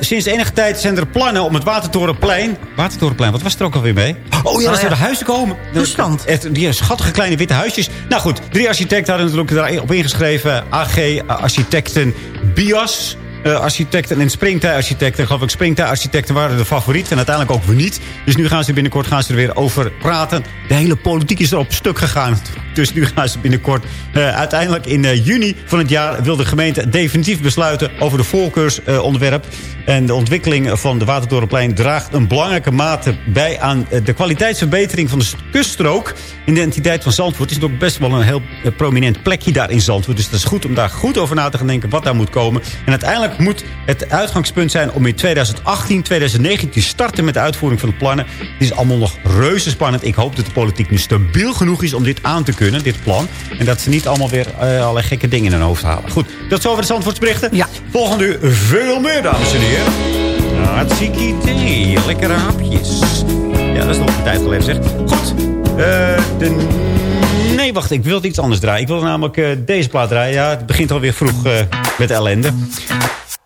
[SPEAKER 8] Sinds enige tijd zijn er plannen om het Watertorenplein... Watertorenplein, wat was er ook alweer mee? Oh ja, dat er huizen komen.
[SPEAKER 5] Toestand.
[SPEAKER 8] Echt, die schattige kleine witte huisjes. Nou goed, drie architecten hadden natuurlijk daarop ingeschreven. AG Architecten Bias... Uh, architecten en springtij-architecten. geloof ik, springtij-architecten waren de favoriet. En uiteindelijk ook weer niet. Dus nu gaan ze binnenkort gaan ze er weer over praten. De hele politiek is er op stuk gegaan. Dus nu gaan ze binnenkort... Uh, uiteindelijk in uh, juni van het jaar wil de gemeente definitief besluiten... over de voorkeursontwerp. en de ontwikkeling van de Watertorenplein draagt een belangrijke mate bij... aan de kwaliteitsverbetering van de kuststrook. In de van Zandvoort is ook best wel een heel prominent plekje daar in Zandvoort. Dus het is goed om daar goed over na te gaan denken wat daar moet komen. En uiteindelijk moet het uitgangspunt zijn om in 2018, 2019 te starten met de uitvoering van de plannen. Het is allemaal nog reuze spannend. Ik hoop dat de politiek nu stabiel genoeg is om dit aan te kunnen, dit plan. En dat ze niet allemaal weer uh, allerlei gekke dingen in hun hoofd halen. Goed, dat is over de Zandvoortsberichten.
[SPEAKER 5] Ja.
[SPEAKER 8] Volgende u veel meer, dames en heren. Hartstikke idee. Lekkere hapjes. Ja, dat is nog een tijd geleden, zeg. Goed, uh, de... Nee, wacht, ik wilde iets anders draaien. Ik wilde namelijk uh, deze plaat draaien. Ja, het begint alweer vroeg uh, met ellende.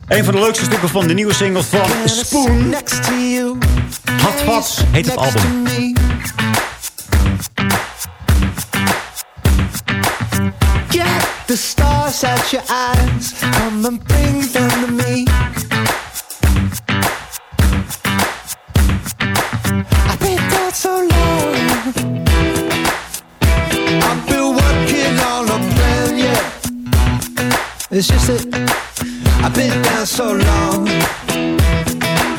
[SPEAKER 8] Een van de leukste stukken van de nieuwe single van Spoon. Hot Fats heet het album.
[SPEAKER 9] The stars out your eyes, come and bring them to me. I've been down so long. I've been working on a plan, yeah. It's just that I've been down so long.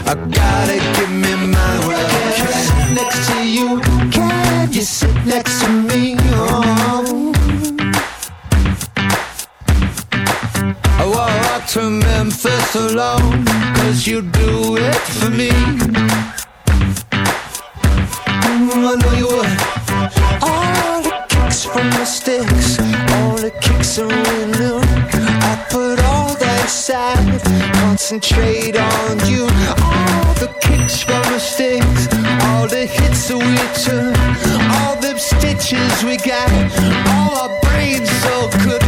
[SPEAKER 9] I gotta give me my well. Sit next to you? You do it for me. Mm, I know you would. All the kicks from the sticks, all the kicks are really new. I put all that aside, concentrate on you. All the kicks from the sticks, all the hits that we took, all the stitches we got, all our brains so good.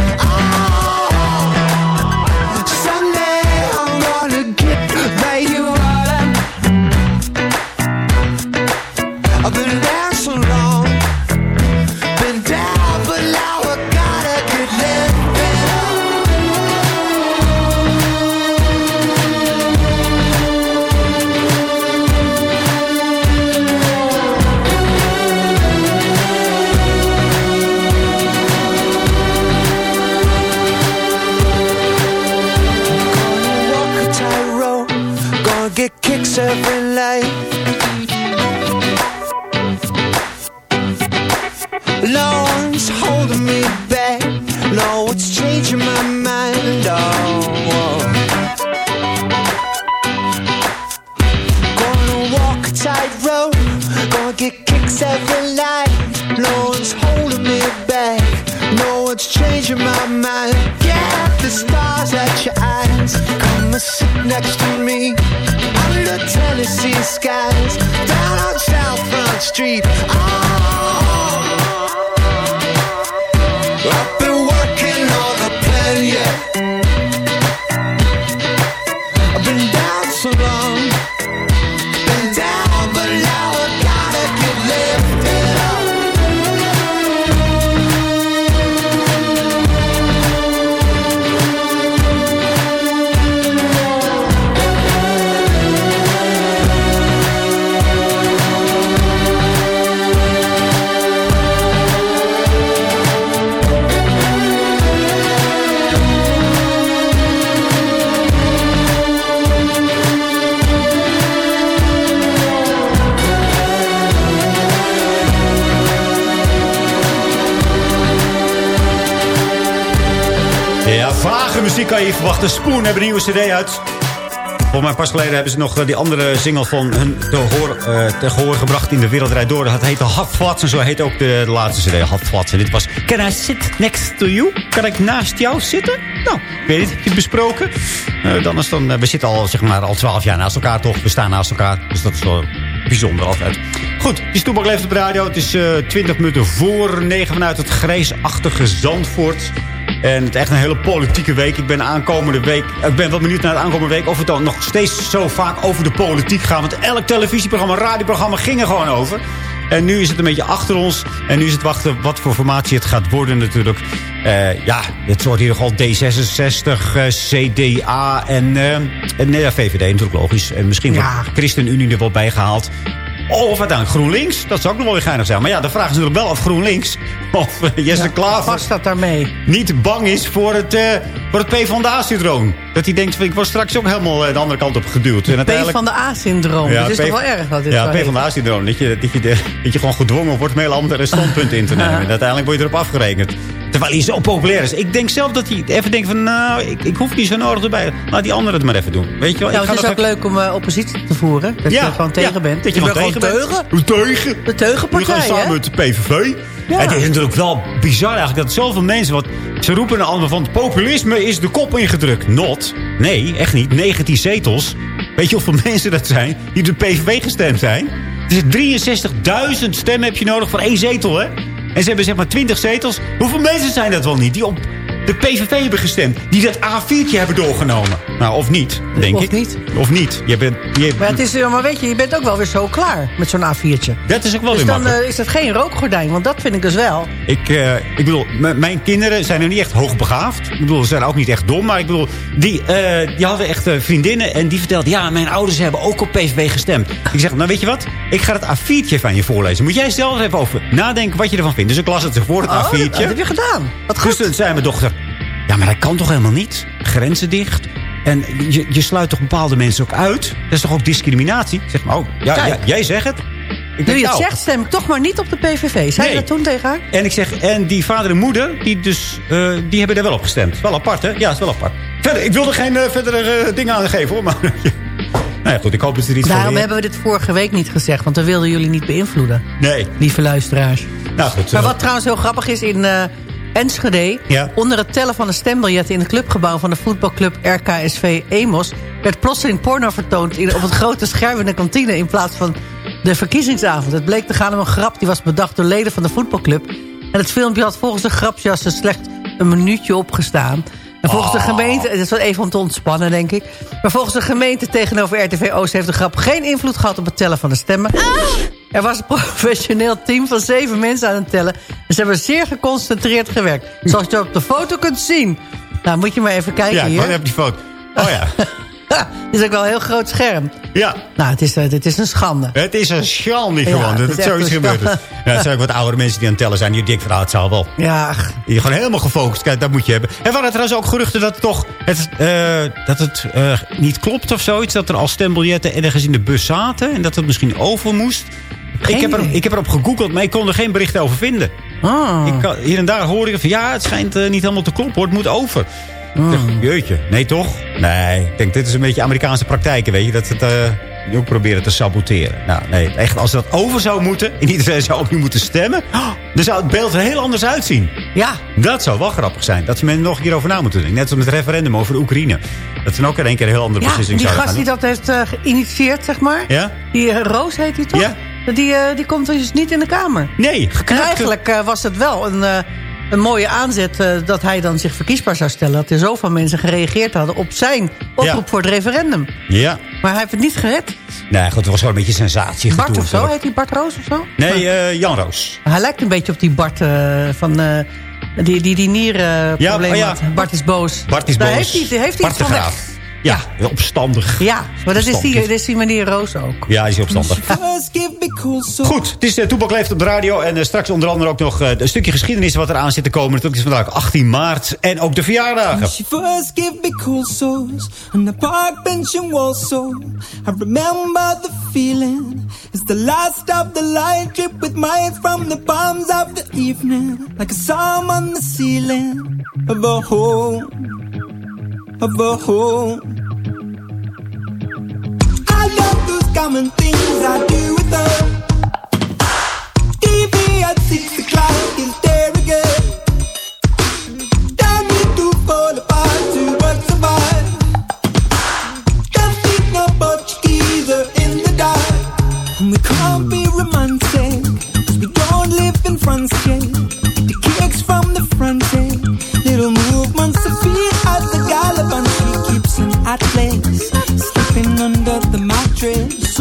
[SPEAKER 9] every light down on South Front Street. Oh,
[SPEAKER 8] muziek kan je verwachten. Spoon hebben een nieuwe cd uit. Volgens mij pas geleden hebben ze nog eh, die andere single van hun te hoor, eh, te gebracht in de wereldrijd door. Dat heette Hot Flats en zo heet ook de, de laatste cd, Flats. En dit was Can I sit next to you? Kan ik naast jou zitten? Nou, ik weet niet, heb je het besproken? Eh, dan is dan, we zitten al, zeg maar, al twaalf jaar naast elkaar toch? We staan naast elkaar, dus dat is wel bijzonder altijd. Goed, die stoelbak leeft op de radio. Het is 20 minuten voor negen vanuit het grijsachtige Zandvoort. En het is echt een hele politieke week. Ik ben aankomende week. Ik ben wel benieuwd naar de aankomende week. Of het dan nog steeds zo vaak over de politiek gaat. Want elk televisieprogramma, radioprogramma ging er gewoon over. En nu is het een beetje achter ons. En nu is het wachten wat voor formatie het gaat worden natuurlijk. Eh, ja, het wordt hier nogal D66, eh, CDA en, eh, en nee, ja, VVD natuurlijk logisch. En misschien wordt ChristenUnie er wel bijgehaald. Of uiteindelijk GroenLinks. Dat zou ook nog wel weer geinig zijn. Maar ja, de vraag is natuurlijk wel of GroenLinks... of uh, Jesse
[SPEAKER 5] Ja,
[SPEAKER 8] Klaver...
[SPEAKER 5] past dat daarmee?
[SPEAKER 8] niet bang is voor het, eh voor het PvdA-syndroom. Dat hij denkt, van, ik word straks ook helemaal eh, de andere kant op geduwd. En
[SPEAKER 5] P
[SPEAKER 8] uiteindelijk-
[SPEAKER 5] van de A-syndroom. dat is
[SPEAKER 8] P-
[SPEAKER 5] toch wel erg dat dit
[SPEAKER 8] Ja? PvdA-syndroom. Dat je, dat, je, dat je gewoon gedwongen wordt om hele andere standpunten in te nemen. En uiteindelijk word je erop afgerekend. Terwijl hij zo populair is. Ik denk zelf dat hij even denkt van... Nou, ik, ik hoef niet zo nodig erbij. Laat die anderen het maar even doen. Weet je wel?
[SPEAKER 5] Ja,
[SPEAKER 8] ik
[SPEAKER 5] het is ook
[SPEAKER 8] even-
[SPEAKER 5] leuk om eh, oppositie te voeren. Dat
[SPEAKER 8] Ja,
[SPEAKER 5] je er gewoon
[SPEAKER 8] ja,
[SPEAKER 5] tegen bent.
[SPEAKER 8] dat je
[SPEAKER 5] je
[SPEAKER 8] gewoon
[SPEAKER 5] bent
[SPEAKER 8] tegen
[SPEAKER 5] gewoon
[SPEAKER 8] bent.
[SPEAKER 5] teugen.
[SPEAKER 8] Tegen.
[SPEAKER 5] De teugenpartij,
[SPEAKER 8] Nu gaan we samen
[SPEAKER 5] hè?
[SPEAKER 8] met de PVV.
[SPEAKER 5] Ja.
[SPEAKER 8] Het is natuurlijk wel bizar eigenlijk dat zoveel mensen... wat ze roepen allemaal van... het populisme is de kop ingedrukt. Not. Nee, echt niet. 19 zetels. Weet je hoeveel mensen dat zijn die op de PVV gestemd zijn? Dus 63.000 stemmen heb je nodig voor één zetel, hè? En ze hebben zeg maar 20 zetels. Hoeveel mensen zijn dat wel niet die op de PVV hebben gestemd? Die dat A4'tje hebben doorgenomen. Nou, of niet, denk
[SPEAKER 5] Of
[SPEAKER 8] ik.
[SPEAKER 5] niet.
[SPEAKER 8] Of niet. Je bent, je,
[SPEAKER 5] Maar, het is, eh, maar weet je, je bent ook wel weer zo klaar met zo'n A4'tje.
[SPEAKER 8] dat is ook wel
[SPEAKER 5] Dus
[SPEAKER 8] weer
[SPEAKER 5] dan eh, is het geen rookgordijn, want dat vind ik dus wel.
[SPEAKER 8] Ik, eh, ik bedoel, mijn kinderen zijn er niet echt hoogbegaafd. Ik bedoel, ze zijn ook niet echt dom. Maar ik bedoel, die, die hadden echt vriendinnen. En die vertelden, ja, mijn ouders hebben ook op PVV gestemd. Ik zeg, nou weet je wat? Ik ga het A4'tje van je voorlezen. Moet jij zelf even over nadenken wat je ervan vindt. Dus ik las het voor het
[SPEAKER 5] Oh,
[SPEAKER 8] A4'tje.
[SPEAKER 5] dat, dat heb je gedaan. Wat
[SPEAKER 8] Dus
[SPEAKER 5] goed.
[SPEAKER 8] toen zei mijn dochter... Ja, maar dat kan toch helemaal niet? Grenzen dicht. En je, je sluit toch bepaalde mensen ook uit? Dat is toch ook discriminatie? Zeg maar, oh, ja, ja, jij zegt het. Ik
[SPEAKER 5] Nu je het
[SPEAKER 8] nou,
[SPEAKER 5] zegt, stem ik toch maar niet op de PVV. Zei
[SPEAKER 8] Nee.
[SPEAKER 5] je dat toen tegen haar?
[SPEAKER 8] En ik zeg, en die vader en moeder, die, dus, eh, die hebben er wel op gestemd. Wel apart, hè? Ja, is wel apart. Verder, ik wilde geen uh, verdere eh, dingen aangeven, hoor. Maar, nou ja, goed, ik hoop dat er iets van
[SPEAKER 5] Daarom hebben we dit vorige week niet gezegd, want we wilden jullie niet beïnvloeden.
[SPEAKER 8] Nee.
[SPEAKER 5] Lieve luisteraars.
[SPEAKER 8] Nou goed.
[SPEAKER 5] Maar
[SPEAKER 8] eh,
[SPEAKER 5] wat trouwens heel grappig is, in eh, Enschede...
[SPEAKER 8] Ja.
[SPEAKER 5] onder het tellen van de stembiljetten in het clubgebouw... van de voetbalclub RKSV Emos... werd plotseling porno vertoond in, op het grote scherm in de kantine... in plaats van de verkiezingsavond. Het bleek te gaan om een grap die was bedacht door leden van de voetbalclub. En het filmpje had volgens de grapjassen slechts een minuutje opgestaan... En volgens de gemeente, het is wel even om te ontspannen, denk ik. Maar volgens de gemeente tegenover RTV Oost heeft de grap geen invloed gehad op het tellen van de stemmen. Er was een professioneel team van zeven mensen aan het tellen. En ze hebben zeer geconcentreerd gewerkt. Zoals je op de foto kunt zien. Nou, moet je maar even kijken
[SPEAKER 8] ja,
[SPEAKER 5] hier.
[SPEAKER 8] ik heb die foto. Oh ja.
[SPEAKER 5] Het is ook wel een heel groot scherm.
[SPEAKER 8] Ja.
[SPEAKER 5] Nou, het is, eh, het is een schande.
[SPEAKER 8] Het is een schande gewoon
[SPEAKER 5] het
[SPEAKER 8] dat
[SPEAKER 5] is
[SPEAKER 8] het zoiets
[SPEAKER 5] schande.
[SPEAKER 8] Ja, het zijn ook wat oudere mensen die aan het tellen zijn. Die denken van, het zal wel.
[SPEAKER 5] Ja,
[SPEAKER 8] Die gewoon helemaal gefocust. Kijk, dat moet je hebben. En waren er trouwens ook geruchten dat het toch het, eh, dat het eh, niet klopt of zoiets? Dat er al stembiljetten ergens in de bus zaten. En dat het misschien over moest. Ik heb, er, ik heb erop gegoogeld, maar ik kon er geen berichten over vinden.
[SPEAKER 5] ah.
[SPEAKER 8] Ik kan, hier en daar hoor ik van ja, het schijnt eh, niet helemaal te kloppen hoor. Het moet over.
[SPEAKER 5] Ah.
[SPEAKER 8] jeetje, nee toch? Nee, ik denk dit is een beetje Amerikaanse praktijken, weet je. Dat het eh, ook proberen te saboteren. Nou nee, echt als dat over zou moeten en iedereen zou opnieuw moeten stemmen... dan zou het beeld er heel anders uitzien.
[SPEAKER 5] ja,
[SPEAKER 8] Dat zou wel grappig zijn. Dat ze men nog een keer over na moeten denken. Net met het referendum over de Oekraïne. Dat ze dan ook in één keer een heel andere
[SPEAKER 5] ja
[SPEAKER 8] beslissing
[SPEAKER 5] die gast die dat heeft eh, geïnitieerd, zeg maar.
[SPEAKER 8] Ja?
[SPEAKER 5] Die eh, Roos heet die toch?
[SPEAKER 8] Ja.
[SPEAKER 5] Die, eh, die komt dus niet in de Kamer.
[SPEAKER 8] Nee,
[SPEAKER 5] En eigenlijk was het wel een, een mooie aanzet eh, dat hij dan zich verkiesbaar zou stellen. Dat er zoveel mensen gereageerd hadden op zijn oproep
[SPEAKER 8] Ja.
[SPEAKER 5] voor het referendum.
[SPEAKER 8] Ja.
[SPEAKER 5] Maar hij heeft het niet gered.
[SPEAKER 8] Nee, goed, het was gewoon een beetje sensatie.
[SPEAKER 5] Bart of zo, heet hij Bart Roos of zo?
[SPEAKER 8] Nee, eh, Jan Roos.
[SPEAKER 5] Hij lijkt een beetje op die Bart eh, van... die, die, die nierenprobleem
[SPEAKER 8] oh ja.
[SPEAKER 5] had. Bart is boos.
[SPEAKER 8] Bart is
[SPEAKER 5] Daar
[SPEAKER 8] boos.
[SPEAKER 5] heeft hij, heeft hij
[SPEAKER 8] Bart
[SPEAKER 5] iets
[SPEAKER 8] de. Graaf. Ja, opstandig.
[SPEAKER 5] Ja, maar dat is, die, dat is die meneer Roos ook.
[SPEAKER 8] Ja, hij is opstandig. Goed, het is uh, Toepak Leeft op de radio. En uh, straks onder andere ook nog uh, een stukje geschiedenis wat eraan zit te komen. Natuurlijk is vandaag 18 maart. En ook de verjaardagen.
[SPEAKER 14] She first gave me cold sores on the park bench in Warsaw. I remember the feeling. It's the last of the light drip with mine from the palms of the evening. Like a psalm on the ceiling of a home. Of a home. I love those common things I do with her. TV at six o'clock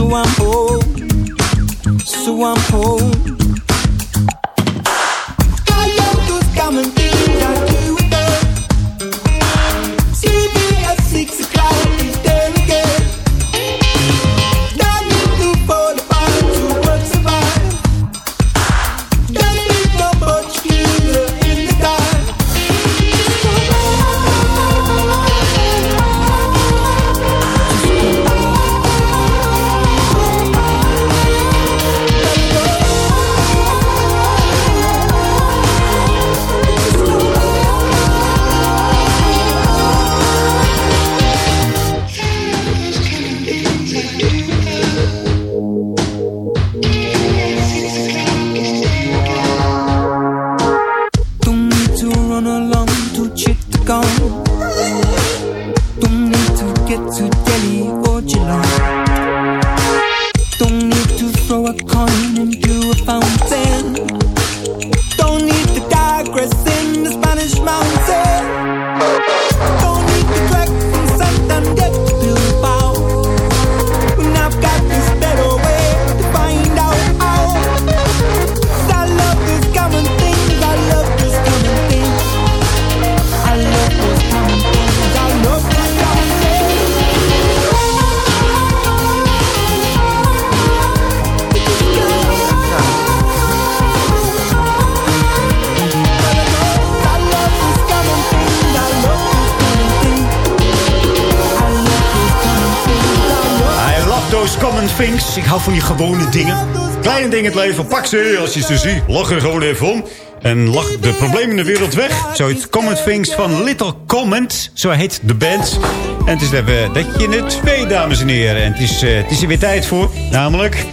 [SPEAKER 14] so I'm home, so I'm home.
[SPEAKER 8] Hou van die gewone dingen. Kleine dingen in het leven. Pak ze als je ze ziet. Lach er gewoon even om. En lach de problemen in de wereld weg. Zo heet Common Things van Little Comment. Zo heet de band. En het is even dat je in twee, dames en heren. En het is, uh, het is er weer tijd voor. Namelijk...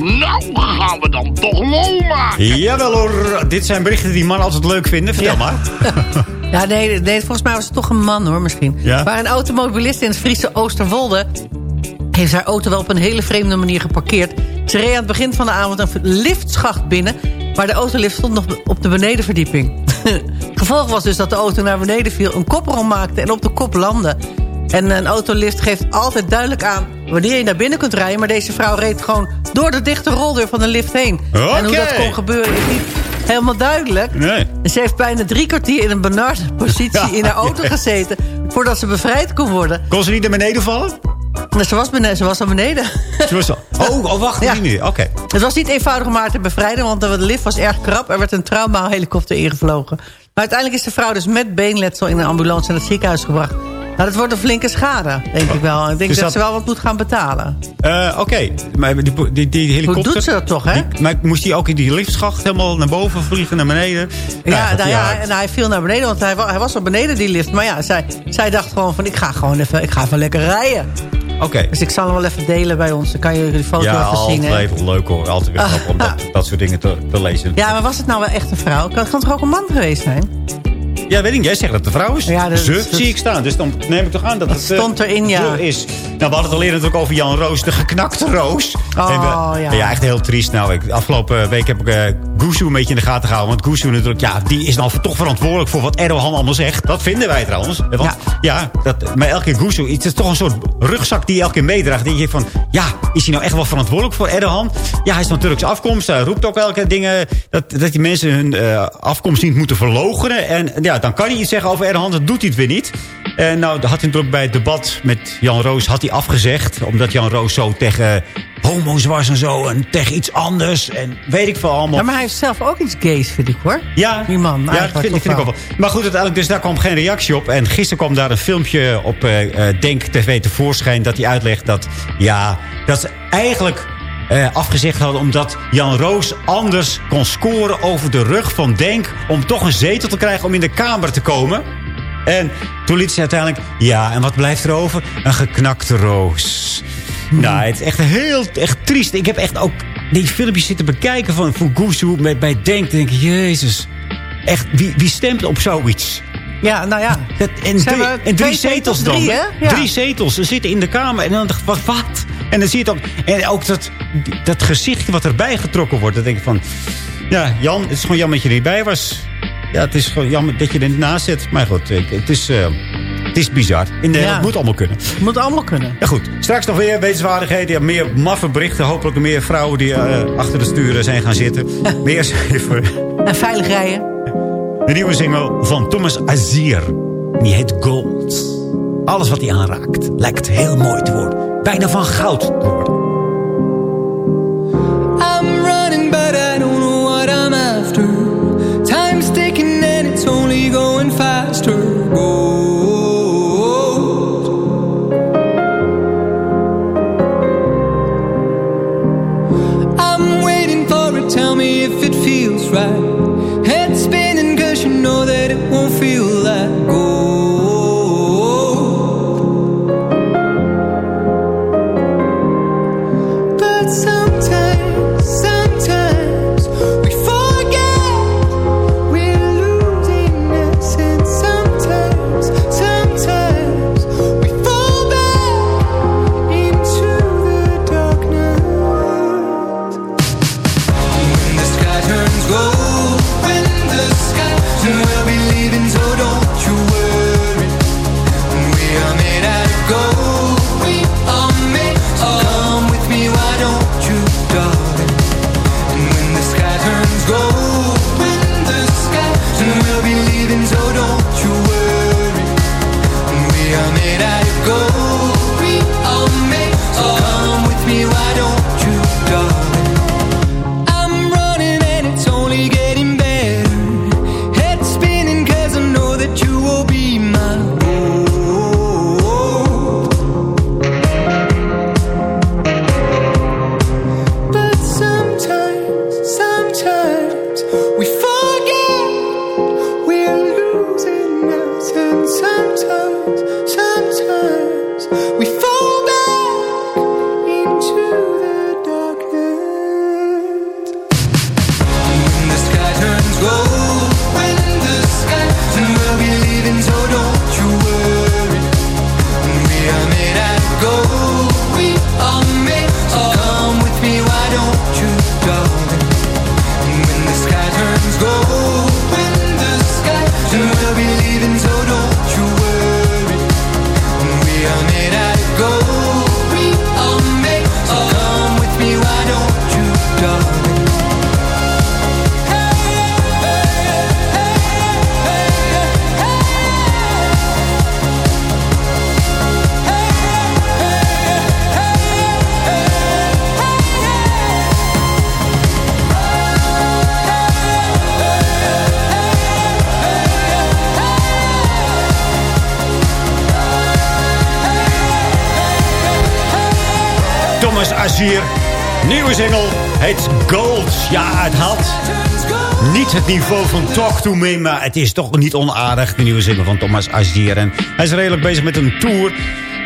[SPEAKER 15] Nou gaan we dan toch lol maken.
[SPEAKER 8] Jawel hoor. Dit zijn berichten die mannen altijd leuk vinden. Vertel maar.
[SPEAKER 5] Ja, nee, nee, volgens mij was het toch een man hoor misschien.
[SPEAKER 8] Ja?
[SPEAKER 5] Maar een automobilist in het Friese Oosterwolde... heeft haar auto wel op een hele vreemde manier geparkeerd. Ze reed aan het begin van de avond een liftschacht binnen... maar de autolift stond nog op de benedenverdieping. Gevolg was dus dat de auto naar beneden viel... een koprol maakte en op de kop landde. En een autolift geeft altijd duidelijk aan wanneer je naar binnen kunt rijden. Maar deze vrouw reed gewoon door de dichte roldeur van de lift heen. En hoe dat kon gebeuren is niet helemaal duidelijk.
[SPEAKER 8] Nee.
[SPEAKER 5] Ze heeft bijna drie kwartier in een benarde positie
[SPEAKER 8] Ja.
[SPEAKER 5] in haar auto gezeten... voordat ze bevrijd kon worden.
[SPEAKER 8] Kon ze niet naar beneden vallen?
[SPEAKER 5] Ze, was beneden, ze was al beneden.
[SPEAKER 8] Ze was al... Oh, oh wacht.
[SPEAKER 5] Ja.
[SPEAKER 8] niet. Oké.
[SPEAKER 5] Het was niet eenvoudig om haar te bevrijden... want de lift was erg krap. Er werd een traumahelikopter ingevlogen. Maar uiteindelijk is de vrouw dus met beenletsel... in een ambulance naar het ziekenhuis gebracht. Nou, dat wordt een flinke schade, denk ik wel. Ik denk
[SPEAKER 8] Dus
[SPEAKER 5] dat,
[SPEAKER 8] dat-
[SPEAKER 5] ze wel wat moet gaan betalen.
[SPEAKER 8] Eh, Oké, maar die, die, die helikopter...
[SPEAKER 5] doet ze dat toch, hè?
[SPEAKER 8] Die- maar moest hij ook in die liftschacht helemaal naar boven vliegen, naar beneden?
[SPEAKER 5] Ja,
[SPEAKER 8] goed,
[SPEAKER 5] nou ja, en hij viel naar beneden, want hij, hij was al beneden die lift. Maar ja, zij, zij dacht gewoon van, ik ga gewoon even, ik ga even lekker rijden.
[SPEAKER 8] Oké.
[SPEAKER 5] Dus ik zal hem wel even delen bij ons. Dan kan je die foto
[SPEAKER 8] Ja,
[SPEAKER 5] even zien.
[SPEAKER 8] altijd
[SPEAKER 5] hè.
[SPEAKER 8] even leuk hoor. Altijd weer grappig om dat, dat soort dingen te, te lezen.
[SPEAKER 5] Ja, maar was het nou wel echt een vrouw? Kan, kan het toch ook een man geweest zijn?
[SPEAKER 8] Ja, weet ik. Jij zegt dat het een vrouw is.
[SPEAKER 5] Ja, dat-
[SPEAKER 8] Ze
[SPEAKER 5] dat-
[SPEAKER 8] zie ik staan. Dus dan neem ik toch aan dat,
[SPEAKER 5] Dat
[SPEAKER 8] het eh,
[SPEAKER 5] stond erin, ja.
[SPEAKER 8] zo is. Nou, we hadden het al eerder natuurlijk over Jan Roos. De geknakte Roos.
[SPEAKER 5] Oh,
[SPEAKER 8] we-
[SPEAKER 5] ja.
[SPEAKER 8] Ja, echt heel triest. Nou, ik, afgelopen week heb ik eh Gusu een beetje in de gaten gehouden. Want Gusu natuurlijk, ja, die is nou toch verantwoordelijk voor wat Erdogan allemaal zegt. Dat vinden wij trouwens. Want, ja. dat, maar elke keer Gusu, het is toch een soort rugzak die je elke keer meedraagt. Die je van, ja, is hij nou echt wel verantwoordelijk voor Erdogan? Ja, hij is van Turkse afkomst. Hij roept ook elke dingen dat, dat die mensen hun eh, afkomst niet moeten verlogenen. En ja, dan kan hij iets zeggen over Erdogan. Dat doet hij het weer niet. En nou, dat had hij natuurlijk bij het debat met Jan Roos had hij afgezegd. Omdat Jan Roos zo tegen homo's was en zo. En tegen iets anders. En weet ik veel allemaal.
[SPEAKER 5] Ja, maar hij heeft zelf ook iets gays, vind ik hoor.
[SPEAKER 8] Ja,
[SPEAKER 5] Die man.
[SPEAKER 8] ja dat vind, ik ook
[SPEAKER 5] wel?
[SPEAKER 8] Maar goed, uiteindelijk, dus daar kwam geen reactie op. En gisteren kwam daar een filmpje op eh, Denk TV tevoorschijn... dat hij uitlegt dat, ja, dat ze eigenlijk eh, afgezegd hadden... omdat Jan Roos anders kon scoren over de rug van Denk... om toch een zetel te krijgen om in de Kamer te komen. En toen liet ze uiteindelijk... Ja, en wat blijft er over? Een geknakte roos. Nou, het is echt heel echt triest. Ik heb echt ook die filmpjes zitten bekijken van Fugusu met, bij Denk. Dan denk ik, jezus. Echt, wie, wie stemt op zoiets?
[SPEAKER 5] Ja, nou ja.
[SPEAKER 8] Dat, en, drie, en drie zetels
[SPEAKER 5] zetels,
[SPEAKER 8] dan.
[SPEAKER 5] drie? Ja.
[SPEAKER 8] Drie zetels. Ze zitten in de kamer. En dan dacht ik, wat? wat? En dan zie je het ook. En ook dat, dat gezichtje wat erbij getrokken wordt. Dan denk ik van... Ja, Jan, het is gewoon jammer dat je er niet bij was. Ja, het is gewoon jammer dat je er niet naast zit. Maar goed, het is, eh, het is bizar. In Nederland
[SPEAKER 5] Ja.
[SPEAKER 8] moet allemaal kunnen.
[SPEAKER 5] Moet allemaal kunnen.
[SPEAKER 8] Ja goed, straks nog weer wetenswaardigheden. Ja, meer maffe berichten. Hopelijk meer vrouwen die eh, achter de sturen zijn gaan zitten. meer even
[SPEAKER 5] En veilig rijden.
[SPEAKER 8] de nieuwe single van Thomas Azier. Die heet Gold. Alles wat hij aanraakt lijkt heel mooi te worden. Bijna van goud te worden. be het niveau van Talk To Me... maar het is toch niet onaardig, de nieuwe single van Thomas Azir. En hij is redelijk bezig met een tour...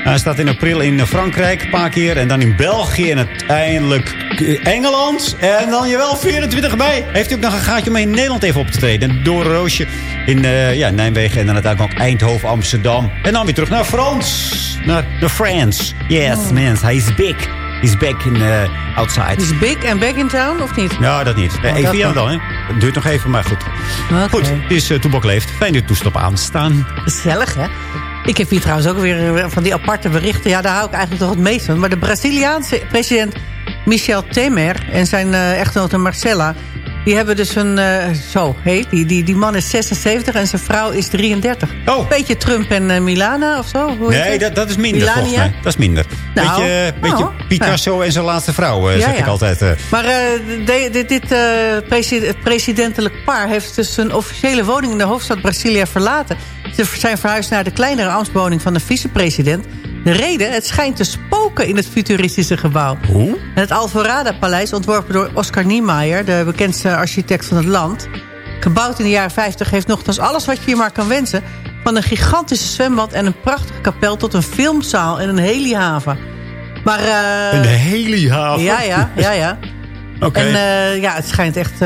[SPEAKER 8] Hij staat in april in Frankrijk een paar keer. En dan in België en uiteindelijk Engeland. En dan jawel 24 mei. Heeft hij ook nog een gaatje om in Nederland even op te treden. Door Roosje in uh, ja, Nijmegen. En dan uiteindelijk ook Eindhoven, Amsterdam. En dan weer terug naar Frans. Naar de France. Yes, oh. man. Hij is big. He's back in uh, outside.
[SPEAKER 5] He's big and back in town, of niet?
[SPEAKER 8] Ja, dat niet. Oh, even dan, dan, hè. Het duurt nog even, maar goed. Okay. Goed, het is uh, Toebak Leeft. Fijn dat toestel aanstaan.
[SPEAKER 5] Gezellig, hè? Ik heb hier trouwens ook weer van die aparte berichten. Ja, daar hou ik eigenlijk toch het meest van. Maar de Braziliaanse president Michel Temer en zijn uh, echtgenote Marcella... Die hebben dus een... Uh, zo, hey, die, die, die man is 76 en zijn vrouw is 33.
[SPEAKER 8] Oh.
[SPEAKER 5] Beetje Trump en uh, Milana of zo?
[SPEAKER 8] Hoe nee, dat, dat is minder Milania? volgens mij. Dat is minder. Nou, beetje, oh, beetje Picasso en zijn laatste vrouw, ja, zeg ja. ik altijd.
[SPEAKER 5] Maar de, dit, dit president, presidentelijk paar heeft dus zijn officiële woning in de hoofdstad Brasilia verlaten. Ze zijn verhuisd naar de kleinere ambtswoning van de vicepresident. De reden, het schijnt te spoken in het futuristische gebouw.
[SPEAKER 8] Hoe?
[SPEAKER 5] Het Alvorada-paleis, ontworpen door Oscar Niemeyer... de bekendste architect van het land. Gebouwd in de jaren 50 heeft nogthans alles wat je hier maar kan wensen... van een gigantische zwembad en een prachtige kapel... tot een filmzaal en een helihaven. Maar, uh,
[SPEAKER 8] een helihaven?
[SPEAKER 5] Ja, ja, ja, ja.
[SPEAKER 8] Okay.
[SPEAKER 5] En uh, ja, het schijnt echt... Uh,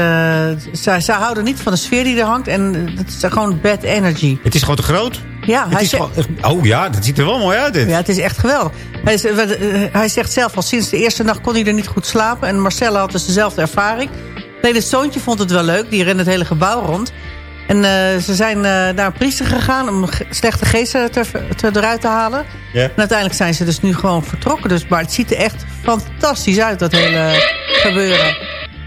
[SPEAKER 5] ze, ze houden niet van de sfeer die er hangt. En het is gewoon bad energy.
[SPEAKER 8] Het is gewoon te groot?
[SPEAKER 5] Ja,
[SPEAKER 8] hij zegt, oh ja, dat ziet er wel mooi uit. Dit.
[SPEAKER 5] Ja, het is echt geweldig. Hij, is, hij, zegt zelf al sinds de eerste nacht kon hij er niet goed slapen. En Marcella had dus dezelfde ervaring. Alleen het zoontje vond het wel leuk. Die rende het hele gebouw rond. En uh, ze zijn uh, naar een priester gegaan om slechte geesten te, te, eruit te halen.
[SPEAKER 8] Yeah.
[SPEAKER 5] En uiteindelijk zijn ze dus nu gewoon vertrokken. Dus, maar het ziet er echt fantastisch uit, dat hele gebeuren.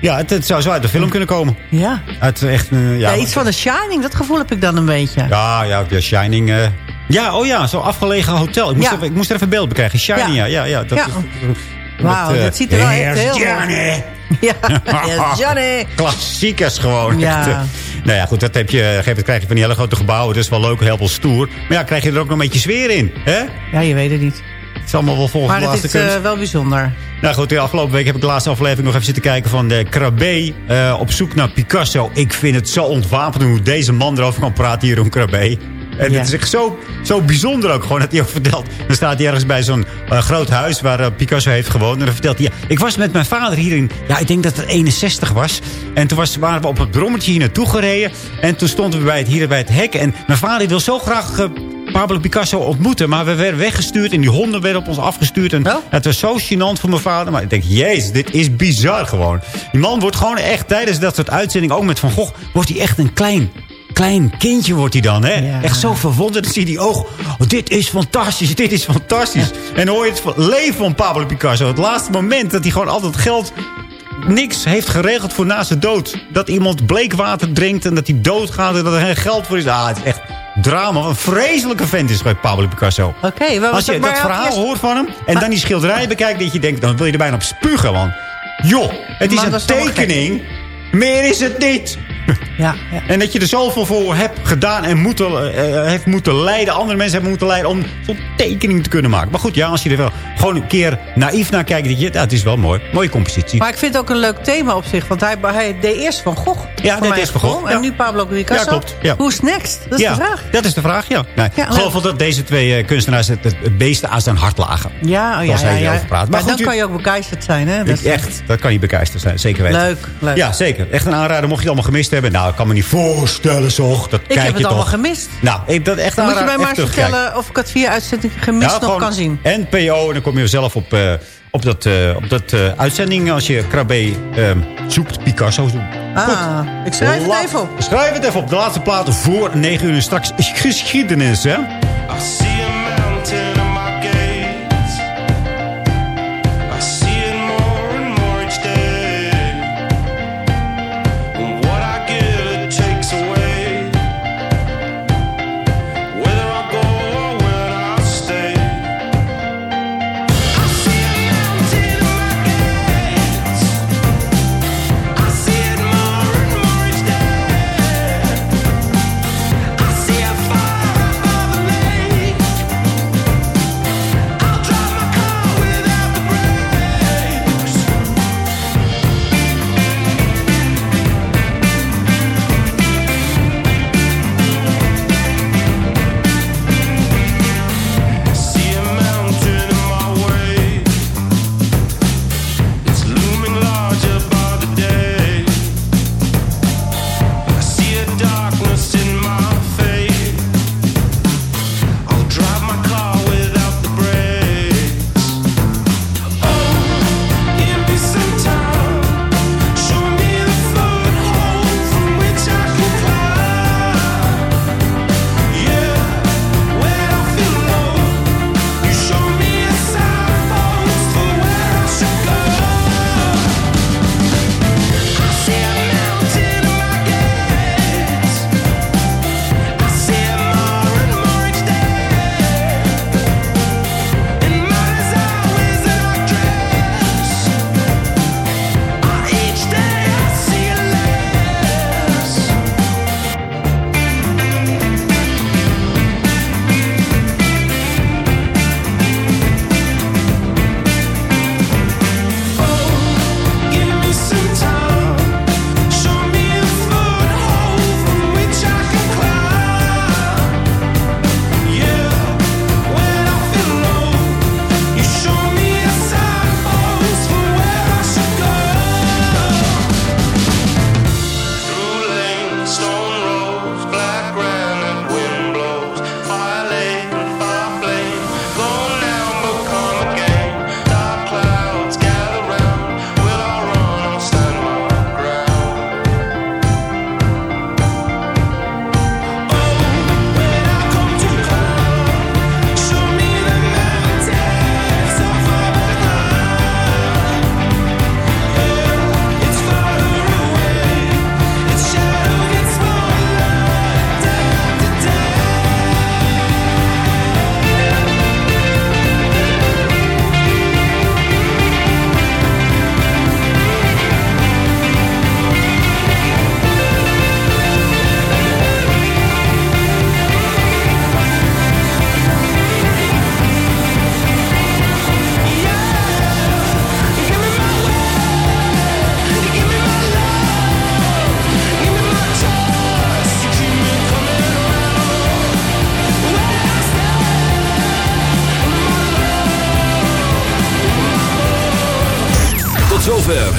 [SPEAKER 8] Ja, het, het, zou zo uit de film kunnen komen.
[SPEAKER 5] Ja.
[SPEAKER 8] Het, echt, uh, ja,
[SPEAKER 5] ja, iets van de Shining, dat gevoel heb ik dan een beetje.
[SPEAKER 8] Ja, ja, de Shining... Uh, ja, oh ja, zo'n afgelegen hotel. Ik moest,
[SPEAKER 5] ja.
[SPEAKER 8] even, ik moest er even beeld bekrijgen. Shining, ja. ja, ja, dat
[SPEAKER 5] ja. Wauw, dat ziet er wel echt heel
[SPEAKER 8] Johnny.
[SPEAKER 5] Ja, yes, Johnny.
[SPEAKER 8] Klassiekers gewoon.
[SPEAKER 5] Ja.
[SPEAKER 8] Echt, nou ja, goed, dat heb je, dat krijg je van die hele grote gebouwen. Dat is wel leuk, heel veel stoer. Maar ja, krijg je er ook nog een beetje sfeer in, hè?
[SPEAKER 5] Ja, je weet het niet.
[SPEAKER 8] Het is allemaal wel volgens
[SPEAKER 5] maar het is uh, wel bijzonder.
[SPEAKER 8] Nou goed, de afgelopen week heb ik de laatste aflevering nog even zitten kijken van de Krabbe. Uh, op zoek naar Picasso. Ik vind het zo ontwapend hoe deze man erover kan praten, Jeroen Krabbe. En ja. het is echt zo, zo bijzonder ook gewoon dat hij ook vertelt. Dan staat hij ergens bij zo'n uh, groot huis waar uh, Picasso heeft gewoond. En dan vertelt hij, ja, ik was met mijn vader hier in, ja, ik denk dat het 61 was. En toen was, waren we op het brommetje hier naartoe gereden. En toen stonden we bij het, hier bij het hek. En mijn vader wil zo graag... Uh, Pablo Picasso ontmoeten. Maar we werden weggestuurd en die honden werden op ons afgestuurd. En
[SPEAKER 5] oh.
[SPEAKER 8] het was zo gênant voor mijn vader. Maar ik denk, jezus, dit is bizar gewoon. Die man wordt gewoon echt tijdens dat soort uitzendingen... ook met Van Gogh, wordt hij echt een klein klein kindje wordt hij dan. Hè?
[SPEAKER 5] Ja.
[SPEAKER 8] Echt zo verwonderd. Dan zie je die ogen. Oh, dit is fantastisch. Dit is fantastisch. Ja. En hoor je het leven van Pablo Picasso. Het laatste moment dat hij gewoon altijd geld... niks heeft geregeld voor na zijn dood. Dat iemand bleekwater drinkt en dat hij doodgaat... en dat er geen geld voor is. Ah, het is echt drama. Een vreselijke vent is bij Pablo Picasso.
[SPEAKER 5] Oké, okay,
[SPEAKER 8] Als je dat verhaal eerst... hoort van hem... en dan die schilderijen bekijkt... dat je denkt, dan wil je er bijna op spugen. Want joh, het is een tekening... Meer is het niet.
[SPEAKER 5] Ja, ja,
[SPEAKER 8] En dat je er zoveel voor hebt gedaan en moeten, uh, heeft moeten leiden. Andere mensen hebben moeten leiden om zo'n tekening te kunnen maken. Maar goed, ja, als je er wel gewoon een keer naïef naar kijkt. Dat je, ja, het is wel mooi. Mooie compositie.
[SPEAKER 5] Maar ik vind het ook een leuk thema op zich. Want hij, hij deed eerst Van Gogh.
[SPEAKER 8] Ja, dat is Van Gogh.
[SPEAKER 5] En nu Pablo Picasso.
[SPEAKER 8] Ja, klopt. Ja.
[SPEAKER 5] Who's next? Dat is de vraag.
[SPEAKER 8] Dat is de vraag, ja. Nee, ik geloof wel dat deze twee uh, kunstenaars het, het, het beeste aan zijn hart lagen.
[SPEAKER 5] Ja, oh, ja, ja. ja.
[SPEAKER 8] Over praat.
[SPEAKER 5] Maar, goed, dan kan je ook begeisterd zijn, hè?
[SPEAKER 8] Dat echt, dat kan je begeisterd zijn. Zeker weten.
[SPEAKER 5] Leuk, leuk.
[SPEAKER 8] Ja, zeker. Echt een aanrader. Mocht je het allemaal gemist hebben. Nou, ik kan me niet voorstellen, toch. Dat
[SPEAKER 5] ik
[SPEAKER 8] kijk
[SPEAKER 5] heb
[SPEAKER 8] je
[SPEAKER 5] het allemaal gemist.
[SPEAKER 8] Nou, ik, dat echt
[SPEAKER 5] dan moet je mij maar eens vertellen of ik het via uitzending gemist
[SPEAKER 8] nou,
[SPEAKER 5] nog kan zien.
[SPEAKER 8] NPO, en dan kom je zelf op, uh, op dat, uh, op dat uh, uitzending als je Krabbe zoekt, Picasso zoekt.
[SPEAKER 5] Ah, Goed. ik schrijf het even op.
[SPEAKER 8] Schrijf het even op. De laatste plaat voor 9 uur. Straks geschiedenis, hè?
[SPEAKER 2] zover